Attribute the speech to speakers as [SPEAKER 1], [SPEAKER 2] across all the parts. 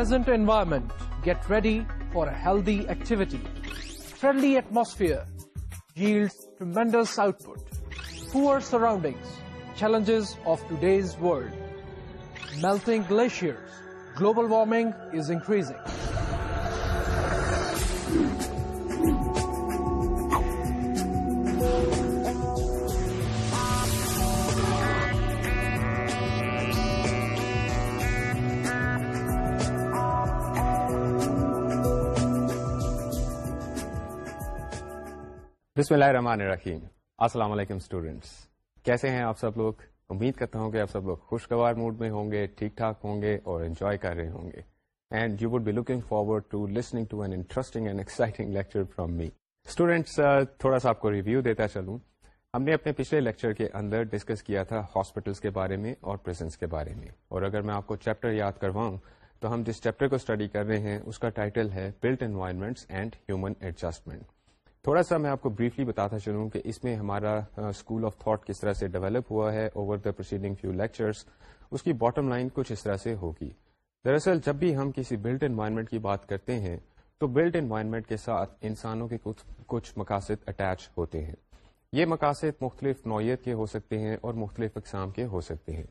[SPEAKER 1] Pleasant environment. Get ready for a healthy activity. Friendly atmosphere yields tremendous output. Poor surroundings, challenges of today's world. Melting glaciers, global warming is increasing.
[SPEAKER 2] بسم اللہ الرحمن الرحیم السلام علیکم students کیسے ہیں آپ سب لوگ امید کرتا ہوں کہ آپ سب لوگ خوشگوار موڈ میں ہوں گے ٹھیک ٹھاک ہوں گے اور انجوائے کر رہے ہوں گے and you would be looking forward to listening to an interesting and exciting lecture from me students تھوڑا سا آپ کو ریویو دیتا چلوں ہم نے اپنے پچھلے لیکچر کے اندر ڈسکس کیا تھا ہاسپٹلس کے بارے میں اور پرزنس کے بارے میں اور اگر میں آپ کو چیپٹر یاد کرواؤں تو ہم جس چیپٹر کو اسٹڈی کر رہے ہیں اس کا ٹائٹل ہے built environments and human adjustment تھوڑا سا میں آپ کو بریفلی بتاتا چلوں کہ اس میں ہمارا اسکول آف تھاٹ کس طرح سے ڈیولپ ہوا ہے over the proceeding few lectures اس کی باٹم لائن کچھ اس طرح سے ہوگی دراصل جب بھی ہم کسی بلٹ انوائرمنٹ کی بات کرتے ہیں تو بلٹ انوائرمنٹ کے ساتھ انسانوں کے کچھ کچھ مقاصد اٹیچ ہوتے ہیں یہ مقاصد مختلف نوعیت کے ہو سکتے ہیں اور مختلف اقسام کے ہو سکتے ہیں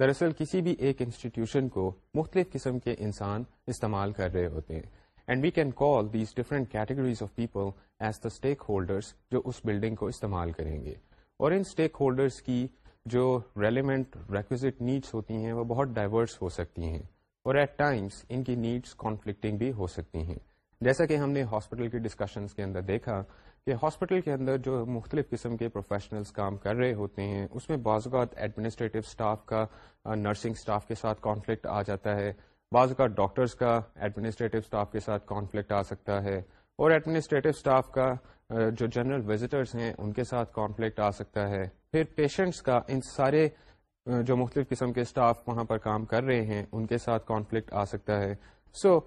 [SPEAKER 2] دراصل کسی بھی ایک انسٹیٹیوشن کو مختلف قسم کے انسان استعمال کر رہے ہوتے ہیں and we can call these different categories of people as the stakeholders جو اس بلڈنگ کو استعمال کریں گے اور ان اسٹیک ہولڈرس کی جو ریلیونٹ ریکوزٹ نیڈس ہوتی ہیں وہ بہت ڈائیورس ہو سکتی ہیں اور ایٹ ٹائمس ان کی نیڈس کانفلکٹنگ بھی ہو سکتی ہیں جیسا کہ ہم نے ہاسپٹل کے ڈسکشنس کے اندر دیکھا کہ ہاسپٹل کے اندر جو مختلف قسم کے پروفیشنلز کام کر رہے ہوتے ہیں اس میں بعض اوقات ایڈمنسٹریٹو اسٹاف کا نرسنگ اسٹاف کے ساتھ کانفلکٹ آ جاتا ہے بعض اوقات ڈاکٹرس کا ایڈمنسٹریٹو اسٹاف کے ساتھ کانفلکٹ آ سکتا ہے اور ایڈمنسٹریٹو اسٹاف کا جو جنرل وزٹرس ہیں ان کے ساتھ کانفلکٹ آ سکتا ہے پھر پیشنٹس کا ان سارے جو مختلف قسم کے اسٹاف وہاں پر کام کر رہے ہیں ان کے ساتھ کانفلکٹ آ سکتا ہے سو so,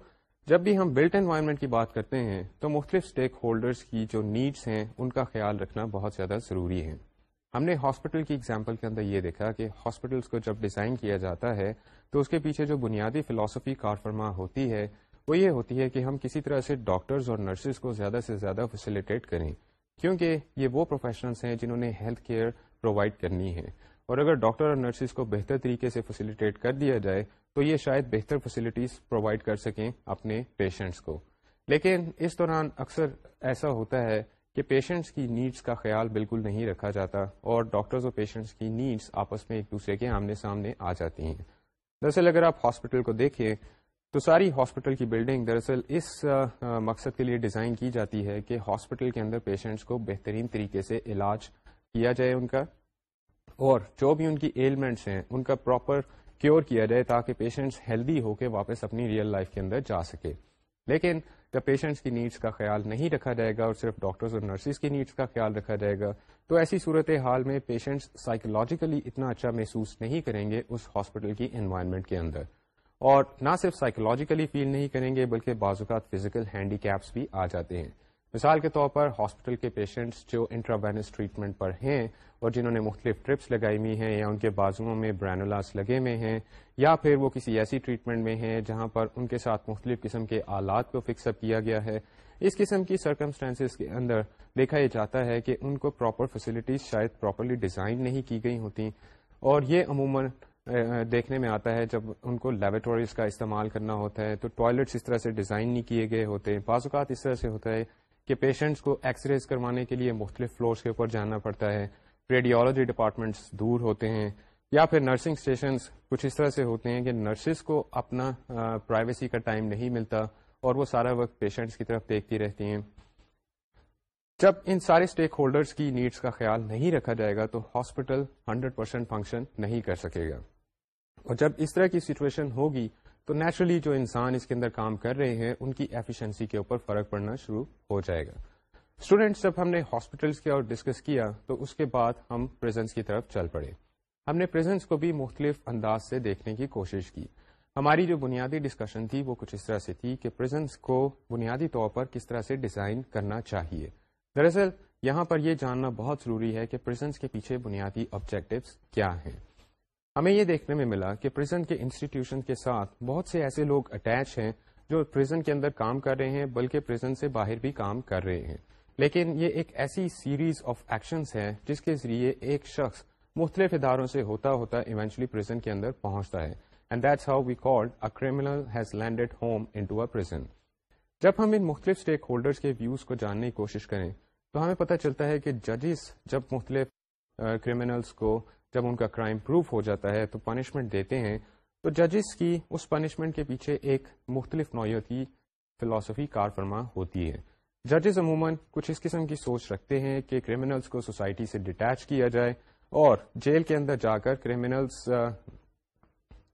[SPEAKER 2] جب بھی ہم بلٹ انوائرمنٹ کی بات کرتے ہیں تو مختلف اسٹیک ہولڈرس کی جو نیڈس ہیں ان کا خیال رکھنا بہت زیادہ ضروری ہے ہم نے ہاسپٹل کی ایگزامپل کے اندر یہ دیکھا کہ ہاسپٹلس کو جب ڈیزائن کیا جاتا ہے تو اس کے پیچھے جو بنیادی فلاسفی کار فرما ہوتی ہے وہ یہ ہوتی ہے کہ ہم کسی طرح سے ڈاکٹرز اور نرسز کو زیادہ سے زیادہ فیسیلیٹیٹ کریں کیونکہ یہ وہ پروفیشنلس ہیں جنہوں نے ہیلتھ کیئر پرووائڈ کرنی ہے اور اگر ڈاکٹر اور نرسز کو بہتر طریقے سے فیسیلیٹیٹ کر دیا جائے تو یہ شاید بہتر فیسیلیٹیز پرووائڈ کر سکیں اپنے پیشنٹس کو لیکن اس دوران اکثر ایسا ہوتا ہے کہ پیشنٹس کی نیڈس کا خیال بالکل نہیں رکھا جاتا اور ڈاکٹرز اور پیشنٹس کی نیڈس آپس میں ایک دوسرے کے آمنے سامنے آ جاتی ہیں دراصل اگر آپ ہاسپٹل کو دیکھیں تو ساری ہاسپٹل کی بلڈنگ دراصل اس مقصد کے لیے ڈیزائن کی جاتی ہے کہ ہاسپٹل کے اندر پیشنٹس کو بہترین طریقے سے علاج کیا جائے ان کا اور جو بھی ان کی ایلمنٹس ہیں ان کا پراپر کیور کیا جائے تاکہ پیشنٹس ہیلدی ہو کے واپس اپنی ریئل لائف کے اندر جا سکے لیکن جب پیشنٹس کی نیڈس کا خیال نہیں رکھا جائے گا اور صرف ڈاکٹرز اور نرسز کی نیڈس کا خیال رکھا جائے گا تو ایسی صورت حال میں پیشنٹس سائیکولوجیکلی اتنا اچھا محسوس نہیں کریں گے اس ہاسپٹل کی انوائرمنٹ کے اندر اور نہ صرف سائیکولوجیکلی فیل نہیں کریں گے بلکہ اوقات فزیکل ہینڈی کیپس بھی آ جاتے ہیں مثال کے طور پر ہاسپٹل کے پیشنٹس جو انٹرا ٹریٹمنٹ پر ہیں اور جنہوں نے مختلف ٹرپس لگائی ہوئی ہیں یا ان کے بازوؤں میں برانولاس لگے ہوئے ہیں یا پھر وہ کسی ایسی ٹریٹمنٹ میں ہیں جہاں پر ان کے ساتھ مختلف قسم کے آلات کو فکس اپ کیا گیا ہے اس قسم کی سرکمسٹانسز کے اندر دیکھا یہ جاتا ہے کہ ان کو پراپر فیسلٹیز شاید پراپرلی ڈیزائن نہیں کی گئی ہوتی اور یہ عموماً دیکھنے میں آتا ہے جب ان کو لیبرٹوریز کا استعمال کرنا ہوتا ہے تو ٹوائلٹس اس طرح سے ڈیزائن نہیں کیے گئے ہوتے بعض اوقات اس طرح سے ہوتا ہے کہ پیشنٹس کو ایکس ریز کروانے کے لیے مختلف فلورس کے اوپر جانا پڑتا ہے ریڈیولوجی ڈپارٹمنٹس دور ہوتے ہیں یا پھر نرسنگ اسٹیشنس کچھ اس طرح سے ہوتے ہیں کہ نرسز کو اپنا پرائیویسی کا ٹائم نہیں ملتا اور وہ سارا وقت پیشنٹس کی طرف دیکھتی رہتی ہیں جب ان سارے اسٹیک ہولڈرس کی نیڈس کا خیال نہیں رکھا جائے گا تو ہاسپٹل ہنڈریڈ پرسینٹ فنکشن نہیں کر سکے گا اور جب اس طرح کی سچویشن ہوگی تو نیچرلی جو انسان اس کے اندر کام کر رہے ہیں ان کی ایفیشنسی کے اوپر فرق پڑنا شروع ہو جائے گا اسٹوڈینٹس جب ہم نے ہاسپٹلس کے اور ڈسکس کیا تو اس کے بعد ہم پریزنس کی طرف چل پڑے ہم نے پریزنس کو بھی مختلف انداز سے دیکھنے کی کوشش کی ہماری جو بنیادی ڈسکشن تھی وہ کچھ اس طرح سے تھی کہ پریزنس کو بنیادی طور پر کس طرح سے ڈیزائن کرنا چاہیے دراصل یہاں پر یہ جاننا بہت ضروری ہے کہ پریزنس کے پیچھے بنیادی آبجیکٹوس کیا ہیں ہمیں یہ دیکھنے میں ملا کہ پرزن کے انسٹیٹیوشن کے ساتھ بہت سے ایسے لوگ اٹیچ ہیں جو کے اندر کام کر رہے ہیں بلکہ سے باہر بھی کام کر رہے ہیں لیکن یہ ایک ایسی سیریز آف ایکشنز ہے جس کے ذریعے ایک شخص مختلف اداروں سے ہوتا ہوتا ایونچلی کے اندر پہنچتا ہے and that's how we called criminal has landed home جب ہم ان مختلف اسٹیک ہولڈرس کے ویوز کو جاننے کی کوشش کریں تو ہمیں پتہ چلتا ہے کہ ججز جب مختلف کریمنل uh, کو جب ان کا کرائم پروف ہو جاتا ہے تو پنشمنٹ دیتے ہیں تو ججز کی اس پنشمنٹ کے پیچھے ایک مختلف نوعیتی فلاسفی کار فرما ہوتی ہے ججز عموماً کچھ اس قسم کی سوچ رکھتے ہیں کہ کریمنلز کو سوسائٹی سے ڈیٹیچ کیا جائے اور جیل کے اندر جا کر کریمنلز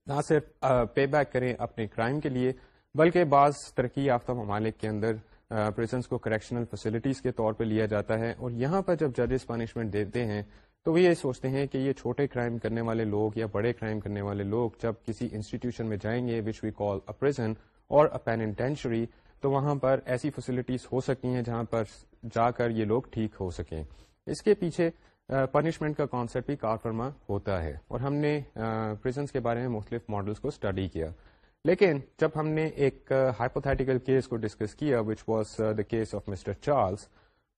[SPEAKER 2] نہ صرف پے بیک کریں اپنے کرائم کے لیے بلکہ بعض ترقی یافتہ ممالک کے اندر پریزنس کو کریکشنل فیسلٹیز کے طور پہ لیا جاتا ہے اور یہاں پر جب ججز پنشمنٹ دیتے ہیں تو وہ یہ سوچتے ہیں کہ یہ چھوٹے کرائم کرنے والے لوگ یا بڑے کرائم کرنے والے لوگ جب کسی انسٹیٹیوشن میں جائیں گے وچ وی کال اے اے اور پینٹینشری تو وہاں پر ایسی فیسلٹیز ہو سکتی ہیں جہاں پر جا کر یہ لوگ ٹھیک ہو سکیں اس کے پیچھے پنشمنٹ کا کانسیپٹ بھی کار فرما ہوتا ہے اور ہم نے پرزنس کے بارے میں مختلف ماڈلس کو اسٹڈی کیا لیکن جب ہم نے ایک ہائپوتھیٹیکل کیس کو ڈسکس کیا which was the case of mister Charles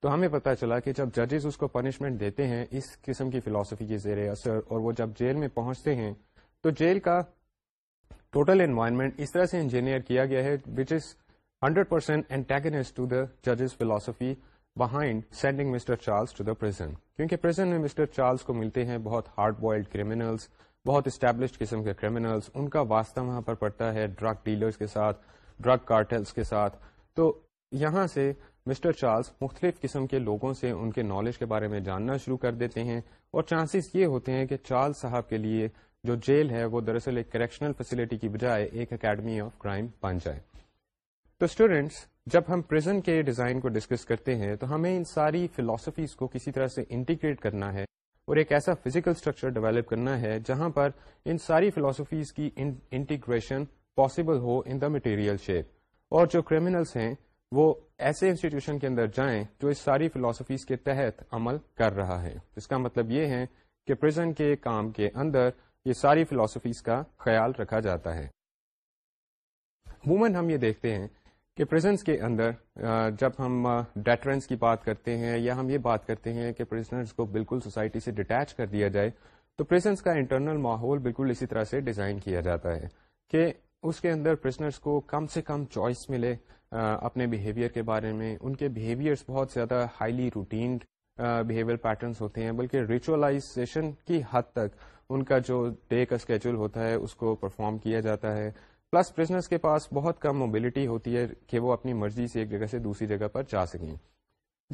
[SPEAKER 2] تو ہمیں پتہ چلا کہ جب ججز اس کو پنشمنٹ دیتے ہیں اس قسم کی فلاسفی کے زیر اثر اور وہ جب جیل میں پہنچتے ہیں تو جیل کا ٹوٹل انوائرمنٹ اس طرح سے انجینئر کیا گیا ہے which is hundred percent to the ججز philosophy behind sending mister Charles to the prison کیونکہ پرزن میں مسٹر چارلس کو ملتے ہیں بہت ہارڈ بوائلڈ کریمنلس بہت اسٹیبلشڈ قسم کے کریمنلس ان کا واسطہ وہاں پر پڑتا ہے ڈرگ ڈیلرس کے ساتھ ڈرگ کارٹلس کے ساتھ تو یہاں سے مسٹر چارلس مختلف قسم کے لوگوں سے ان کے نالج کے بارے میں جاننا شروع کر دیتے ہیں اور چانسز یہ ہوتے ہیں کہ چارلس صاحب کے لیے جو جیل ہے وہ دراصل ایک کریکشنل فیسلٹی کی بجائے ایک اکیڈمی آف کرائم بن جائے تو اسٹوڈینٹس جب ہم پریزن کے ڈیزائن کو ڈسکس کرتے ہیں تو ہمیں ان ساری فلاسفیز کو کسی طرح سے انٹیگریٹ کرنا ہے اور ایک ایسا فزیکل اسٹرکچر ڈیولپ کرنا ہے جہاں پر ان ساری فلاسفیز کی انٹیگریشن پاسبل ہو ان دا مٹیریل شیپ اور جو کریمنلس ہیں وہ ایسے انسٹیٹیوشن کے اندر جائیں جو اس ساری فلاسفیز کے تحت عمل کر رہا ہے اس کا مطلب یہ ہے کہ پرزن کے کام کے اندر یہ ساری فلاسفیز کا خیال رکھا جاتا ہے عموماً ہم یہ دیکھتے ہیں کہ پرزنس کے اندر جب ہم ڈیٹرنس کی بات کرتے ہیں یا ہم یہ بات کرتے ہیں کہ پرزنرس کو بالکل سوسائٹی سے ڈیٹیچ کر دیا جائے تو پرزنس کا انٹرنل ماحول بالکل اسی طرح سے ڈیزائن کیا جاتا ہے کہ اس کے اندر پرزنرس کو کم سے کم چوائس ملے اپنے بیہیویئر کے بارے میں ان کے بیہیویئرس بہت زیادہ ہائیلی روٹینڈ بیہیویئر پیٹرنس ہوتے ہیں بلکہ ریچولاشن کی حد تک ان کا جو ڈے کا اسکیڈول ہوتا ہے اس کو پرفارم کیا جاتا ہے پلس بزنس کے پاس بہت کم موبلٹی ہوتی ہے کہ وہ اپنی مرضی سے ایک جگہ سے دوسری جگہ پر جا سکیں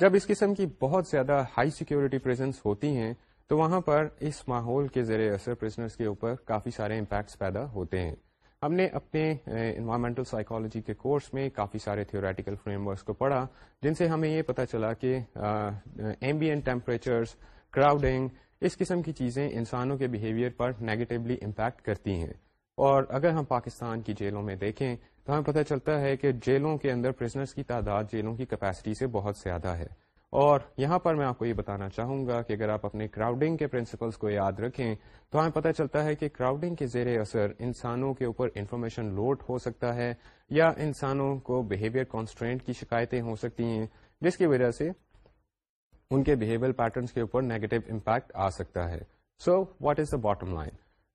[SPEAKER 2] جب اس قسم کی بہت زیادہ ہائی سیکورٹی پریزنس ہوتی ہیں تو وہاں پر اس ماحول کے زیر اثر پرسنرس کے اوپر کافی سارے امپیکٹس پیدا ہوتے ہیں ہم نے اپنے انوائرمنٹل سائیکالوجی کے کورس میں کافی سارے تھیوریٹیکل فریم ورکس کو پڑھا جن سے ہمیں یہ پتہ چلا کہ ایمبین ٹیمپریچرس کراؤڈنگ اس قسم کی چیزیں انسانوں کے بیہیویئر پر نیگیٹولی امپیکٹ کرتی ہیں اور اگر ہم پاکستان کی جیلوں میں دیکھیں تو ہمیں پتہ چلتا ہے کہ جیلوں کے اندر پرزنرس کی تعداد جیلوں کی کیپیسٹی سے بہت زیادہ ہے اور یہاں پر میں آپ کو یہ بتانا چاہوں گا کہ اگر آپ اپنے کراؤڈنگ کے پرنسپلس کو یاد رکھیں تو ہمیں پتہ چلتا ہے کہ کراؤڈنگ کے زیر اثر انسانوں کے اوپر انفارمیشن لوڈ ہو سکتا ہے یا انسانوں کو بہیویئر کانسٹرینٹ کی شکایتیں ہو سکتی ہیں جس کی وجہ سے ان کے بہیویئر پیٹرنس کے اوپر نیگیٹو امپیکٹ آ سکتا ہے so what is the bottom line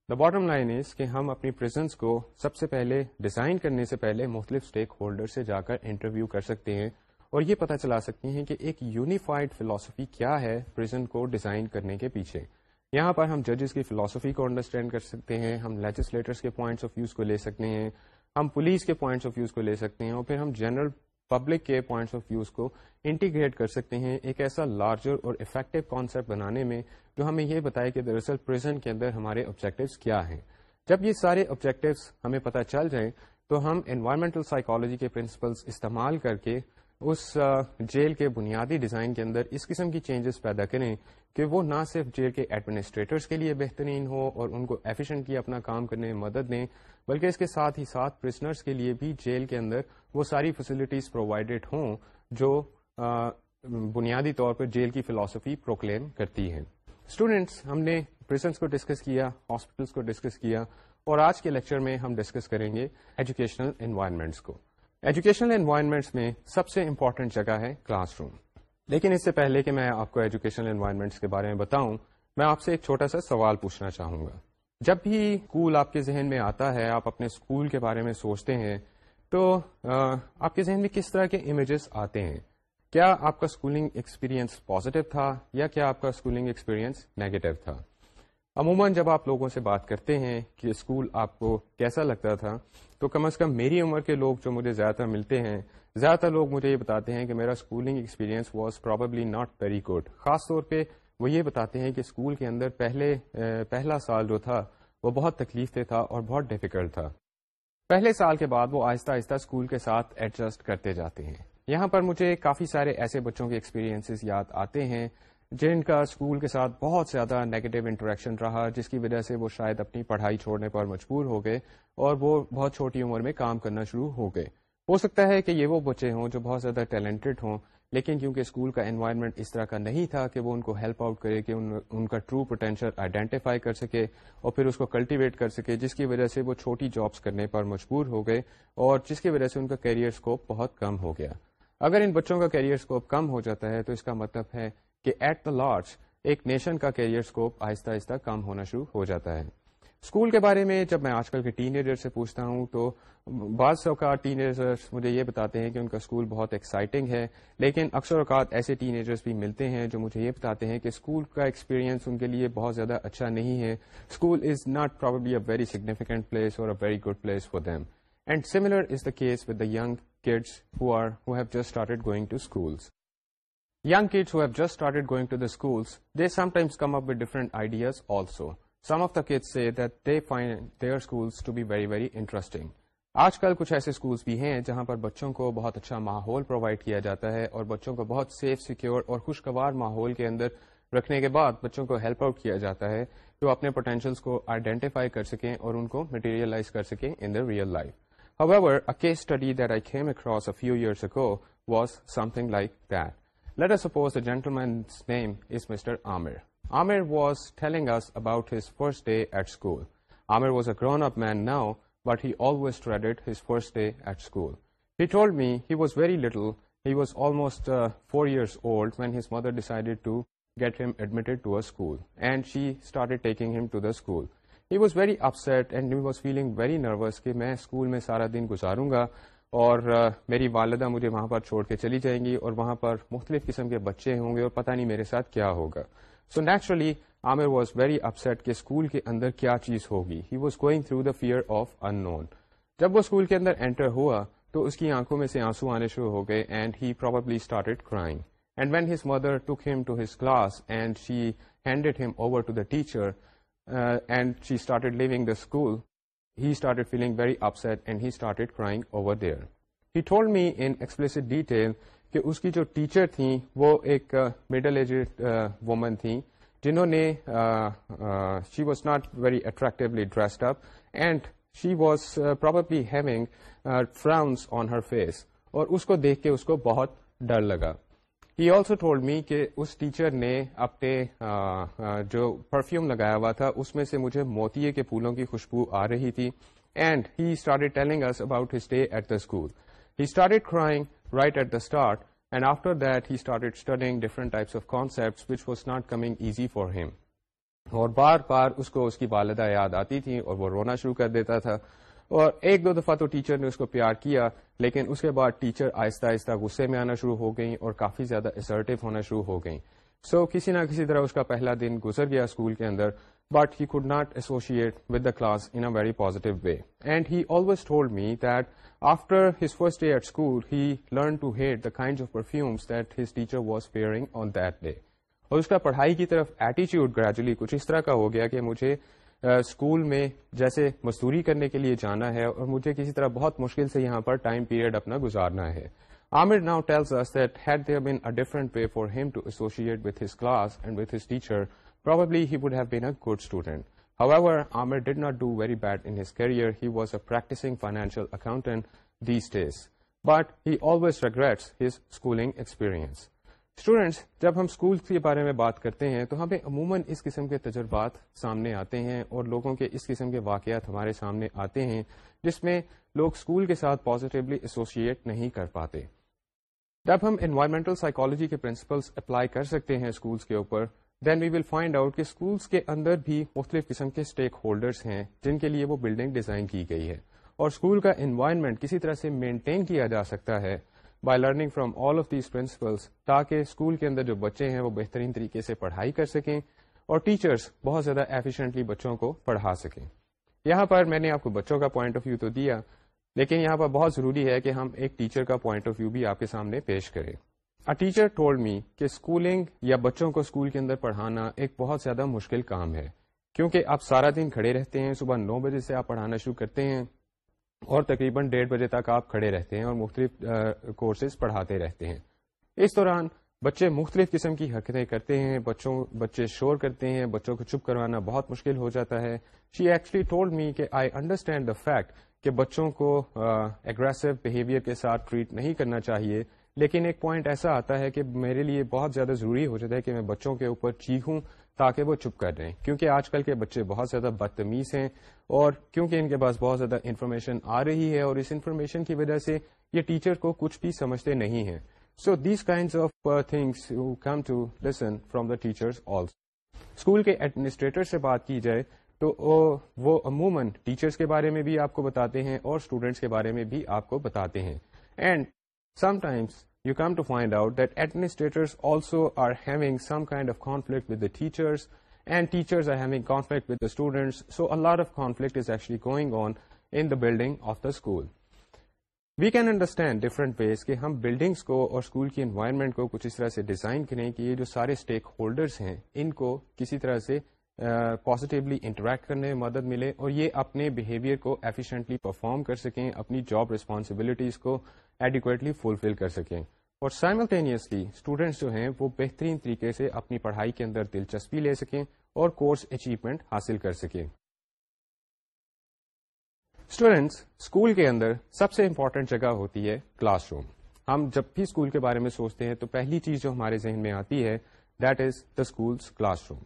[SPEAKER 2] the bottom line is کہ ہم اپنی پرزنس کو سب سے پہلے ڈیزائن کرنے سے پہلے مختلف اسٹیک ہولڈر سے جا کر انٹرویو کر سکتے ہیں اور یہ پتہ چلا سکتی ہیں کہ ایک یونیفائڈ فلاسفی کیا ہے پرزن کو ڈیزائن کرنے کے پیچھے یہاں پر ہم ججز کی فلاسفی کو انڈرسٹینڈ کر سکتے ہیں ہم لیجسلیٹرس کے پوائنٹس آف ویوز کو لے سکتے ہیں ہم پولیس کے پوائنٹس آف ویوز کو لے سکتے ہیں اور پھر ہم جنرل پبلک کے پوائنٹس آف ویوز کو انٹیگریٹ کر سکتے ہیں ایک ایسا لارجر اور افیکٹو کانسیپٹ بنانے میں جو ہمیں یہ بتائے کہ دراصل پرزن کے اندر ہمارے آبجیکٹیوس کیا ہیں جب یہ سارے آبجیکٹیوس ہمیں پتہ چل جائیں تو ہم انوائرمنٹل سائیکالوجی کے پرنسپلس استعمال کر کے اس جیل کے بنیادی ڈیزائن کے اندر اس قسم کی چینجز پیدا کریں کہ وہ نہ صرف جیل کے ایڈمنسٹریٹرس کے لیے بہترین ہو اور ان کو ایفیشنٹلی اپنا کام کرنے میں مدد دیں بلکہ اس کے ساتھ ہی ساتھ پرسنرس کے لیے بھی جیل کے اندر وہ ساری فیسلٹیز پرووائڈیڈ ہوں جو بنیادی طور پر جیل کی فلاسفی پروکلیم کرتی ہے اسٹوڈینٹس ہم نے پرسنس کو ڈسکس کیا ہاسپٹلس کو ڈسکس کیا اور آج کے لیکچر میں ہم ڈسکس کریں گے ایجوکیشنل انوائرمنٹس کو ایجوکیشنل انوائرمنٹس میں سب سے امپورٹنٹ جگہ ہے کلاس روم لیکن اس سے پہلے کہ میں آپ کو ایجوکیشنل انوائرمنٹس کے بارے میں بتاؤں میں آپ سے ایک چھوٹا سا سوال پوچھنا چاہوں گا جب بھی اسکول آپ کے ذہن میں آتا ہے آپ اپنے اسکول کے بارے میں سوچتے ہیں تو آپ کے ذہن میں کس طرح کے امیجز آتے ہیں کیا آپ کا اسکولنگ ایکسپیرینس پازیٹو تھا یا کیا آپ کا اسکولنگ ایکسپیرئنس نیگیٹو تھا عموماً جب آپ لوگوں سے بات کرتے ہیں کہ اسکول آپ کو کیسا لگتا تھا تو کم از کم میری عمر کے لوگ جو مجھے زیادہ تر ملتے ہیں زیادہ تر لوگ مجھے یہ بتاتے ہیں کہ میرا schooling experience was probably not very good خاص طور پہ وہ یہ بتاتے ہیں کہ اسکول کے اندر پہلے پہلا سال جو تھا وہ بہت تکلیف دہ تھا اور بہت ڈیفیکلٹ تھا پہلے سال کے بعد وہ آہستہ آہستہ اسکول کے ساتھ ایڈجسٹ کرتے جاتے ہیں یہاں پر مجھے کافی سارے ایسے بچوں کے اکسپیرئنسز یاد آتے ہیں جن کا اسکول کے ساتھ بہت زیادہ نیگیٹو انٹریکشن رہا جس کی وجہ سے وہ شاید اپنی پڑھائی چھوڑنے پر مجبور ہو گئے اور وہ بہت چھوٹی عمر میں کام کرنا شروع ہو گئے ہو سکتا ہے کہ یہ وہ بچے ہوں جو بہت زیادہ ٹیلنٹڈ ہوں لیکن کیونکہ اسکول کا انوائرمنٹ اس طرح کا نہیں تھا کہ وہ ان کو ہیلپ آؤٹ کرے کہ ان کا ٹرو پوٹینشیل آئیڈینٹیفائی کر سکے اور پھر اس کو کلٹیویٹ کر سکے جس کی وجہ سے وہ چھوٹی جابس کرنے پر مجبور ہو گئے اور جس کی وجہ سے ان کا کیریئر اسکوپ بہت کم ہو گیا اگر ان بچوں کا کیریئر اسکوپ کم ہو جاتا ہے تو اس کا مطلب ہے کہ ایٹ دا لارج ایک نیشن کا کیریئر اسکوپ آہستہ آہستہ کم ہونا شروع ہو جاتا ہے اسکول کے بارے میں جب میں آج کل کے ٹین ایجر سے پوچھتا ہوں تو بعض اوقات ٹین ایجرس مجھے یہ بتاتے ہیں کہ ان کا اسکول بہت ایکسائٹنگ ہے لیکن اکثر اوقات ایسے ٹین ایجرس بھی ملتے ہیں جو مجھے یہ بتاتے ہیں کہ اسکول کا ایکسپیرینس ان کے لیے بہت زیادہ اچھا نہیں ہے school is not probably a very significant place اور a very good place for them and similar is the case with the young kids who who are have just started going to schools young kids who have ideas going Some come up kids different ideas also some of schools kids find their very interesting آج کل کچھ ایسے schools بھی ہیں جہاں پر بچوں کو بہت اچھا ماحول پرووائڈ کیا جاتا ہے اور بچوں کو بہت سیف سیکیور اور خوشگوار ماحول کے اندر رکھنے کے بعد بچوں کو ہیلپ آؤٹ کیا جاتا ہے جو اپنے پوٹینشیلس کو آئیڈینٹیفائی کر سکیں اور ان کو مٹیریلائز کر سکیں in the real life study that I across a few years ago was something like that re little four years old man his mother decided get him admitted to our school and shatter school upset and feeling very nervous کہ میں school میں سارا دن گزاروں گا اور میری والدہ مجھے وہاں پر چھوڑ کے چلی جائیں گی اور وہاں پر مختلف قسم کے بچے ہوں گے اور پتہ نہیں میرے ساتھ کیا ہوگا so naturally Aamir was very upset کہ اسکول کے اندر کیا چیز ہوگی he was going through the fear of unknown جب وہ اسکول کے اندر انٹر ہوا تو اس کی آنکھوں میں سے آنسو آنے شروع ہو گئے and he started crying and when his mother took him to his class and she handed him over to the teacher and she started leaving the school he started feeling feeling very upset and he crying over crying over there he told me in detail کہ اس کی جو teacher تھیں وہ ایک middle aged woman تھیں جنہوں نے she was not very attractively dressed up and she was properly having frowns on her face اور اس کو دیکھ کے اس کو بہت ڈر لگا ہی آلسو ٹولڈ می کہ اس ٹیچر نے اپنے جو پرفیوم لگایا ہوا تھا اس میں سے مجھے موتیے کے پھولوں کی خوشبو آ رہی تھی and he start telling us about his day at the school he start crying right at the start and after that he start studying different types of concept which was not coming easy for him اور بار بار اس کو اس کی والدہ یاد آتی تھی اور وہ رونا شروع کر دیتا تھا اور ایک دو دفعہ تو ٹیچر نے اس کو پیار کیا لیکن اس کے بعد ٹیچر آہستہ آہستہ غصے میں آنا شروع ہو گئیں اور کافی زیادہ اسرٹیو ہونا شروع ہو گئیں سو so, کسی نہ کسی طرح اس کا پہلا دن گزر گیا اسکول کے اندر but he could not associate with the class in a very positive way and he always told me that after his first day at school he learn to hate the kind of perfumes that his teacher was wearing on that day اور اس کا پڑھائی کی طرف ایٹیچیوڈ gradually کچھ اس طرح کا ہو گیا کہ مجھے اسکول میں جیسے مزدوری کرنے کے لیے جانا ہے اور مجھے کسی طرح بہت مشکل سے یہاں پر ٹائم پیریڈ اپنا گزارنا ہے Amir now tells us that had there been a different way for him to associate with his class and with his teacher, probably he would have been a good student. However, Amir did not do very bad in his career. He was a practicing financial accountant these days. But he always regrets his schooling experience. Students جب ہم school کے بارے میں بات کرتے ہیں تو ہمیں عموماً اس قسم کے تجربات سامنے آتے ہیں اور لوگوں کے اس قسم کے واقعات ہمارے سامنے آتے ہیں جس میں لوگ اسکول کے ساتھ پازیٹیولی ایسوسیٹ نہیں کر پاتے جب ہم انوائرمنٹل سائیکالوجی کے پرنسپلس اپلائی کر سکتے ہیں اسکولس کے اوپر then we will find out کہ اسکولس کے اندر بھی مختلف قسم کے اسٹیک ہولڈرس ہیں جن کے لیے وہ بلڈنگ ڈیزائن کی گئی ہے اور اسکول کا انوائرمنٹ کسی طرح سے مینٹین کیا جا سکتا ہے by learning from all of these principles تاکہ اسکول کے اندر جو بچے ہیں وہ بہترین طریقے سے پڑھائی کر سکیں اور ٹیچرس بہت زیادہ ایفیشینٹلی بچوں کو پڑھا سکیں یہاں پر میں نے آپ کو بچوں کا پوائنٹ آف ویو تو دیا لیکن یہاں پر بہت ضروری ہے کہ ہم ایک ٹیچر کا پوائنٹ آف ویو بھی آپ کے سامنے پیش کریں ٹیچر ٹولڈ می کہ اسکولنگ یا بچوں کو اسکول کے اندر پڑھانا ایک بہت زیادہ مشکل کام ہے کیونکہ آپ سارا دن کھڑے رہتے ہیں صبح نو بجے سے آپ پڑھانا شروع کرتے ہیں اور تقریباً ڈیڑھ بجے تک آپ کھڑے رہتے ہیں اور مختلف کورسز پڑھاتے رہتے ہیں اس دوران بچے مختلف قسم کی حرکتیں کرتے ہیں بچوں بچے شور کرتے ہیں بچوں کو چپ کروانا بہت مشکل ہو جاتا ہے شی ایکچولی ٹولڈ می کہ آئی انڈرسٹینڈ دا فیکٹ کہ بچوں کو اگریسو بہیویئر کے ساتھ ٹریٹ نہیں کرنا چاہیے لیکن ایک پوائنٹ ایسا آتا ہے کہ میرے لیے بہت زیادہ ضروری ہو جاتا ہے کہ میں بچوں کے اوپر چیخوں تاکہ وہ چپ کر رہے ہیں کیونکہ آج کل کے بچے بہت زیادہ بدتمیز ہیں اور کیونکہ ان کے پاس بہت زیادہ انفارمیشن آ رہی ہے اور اس انفارمیشن کی وجہ سے یہ ٹیچر کو کچھ بھی سمجھتے نہیں ہیں so these kind of things you to listen from the teacher also school کے ایڈمنسٹریٹر سے بات کی جائے تو uh, وہ عموماً ٹیچرس کے بارے میں بھی آپ کو بتاتے ہیں اور اسٹوڈینٹس کے بارے میں بھی آپ کو بتاتے ہیں and some times you came to find out that administrator also are having some kind of conflict with teachers and teachers are having conflict with students so all of conflict is actually گوئگ on in the building of the school we can understand different ways کہ ہم buildings کو اور school کی environment کو کچھ اس طرح سے ڈیزائن کریں کہ یہ جو سارے اسٹیک ہولڈرس ہیں ان کو کسی طرح سے پوزیٹولی انٹریکٹ کرنے میں مدد ملے اور یہ اپنے بہیویئر کو ایفیشنٹلی پرفارم کر سکیں اپنی جاب ریسپانسبلٹیز کو ایڈیکویٹلی فلفل کر سکیں اور سائملٹینئسلی اسٹوڈینٹس جو ہیں وہ بہترین طریقے سے اپنی پڑھائی کے اندر دلچسپی لے سکیں اور کورس اچیومنٹ حاصل کر سکیں اسٹوڈینٹس اسکول کے اندر سب سے امپورٹنٹ جگہ ہوتی ہے کلاس روم ہم جب بھی اسکول کے بارے میں سوچتے ہیں تو پہلی چیز جو ہمارے ذہن میں آتی ہے that is the schools classroom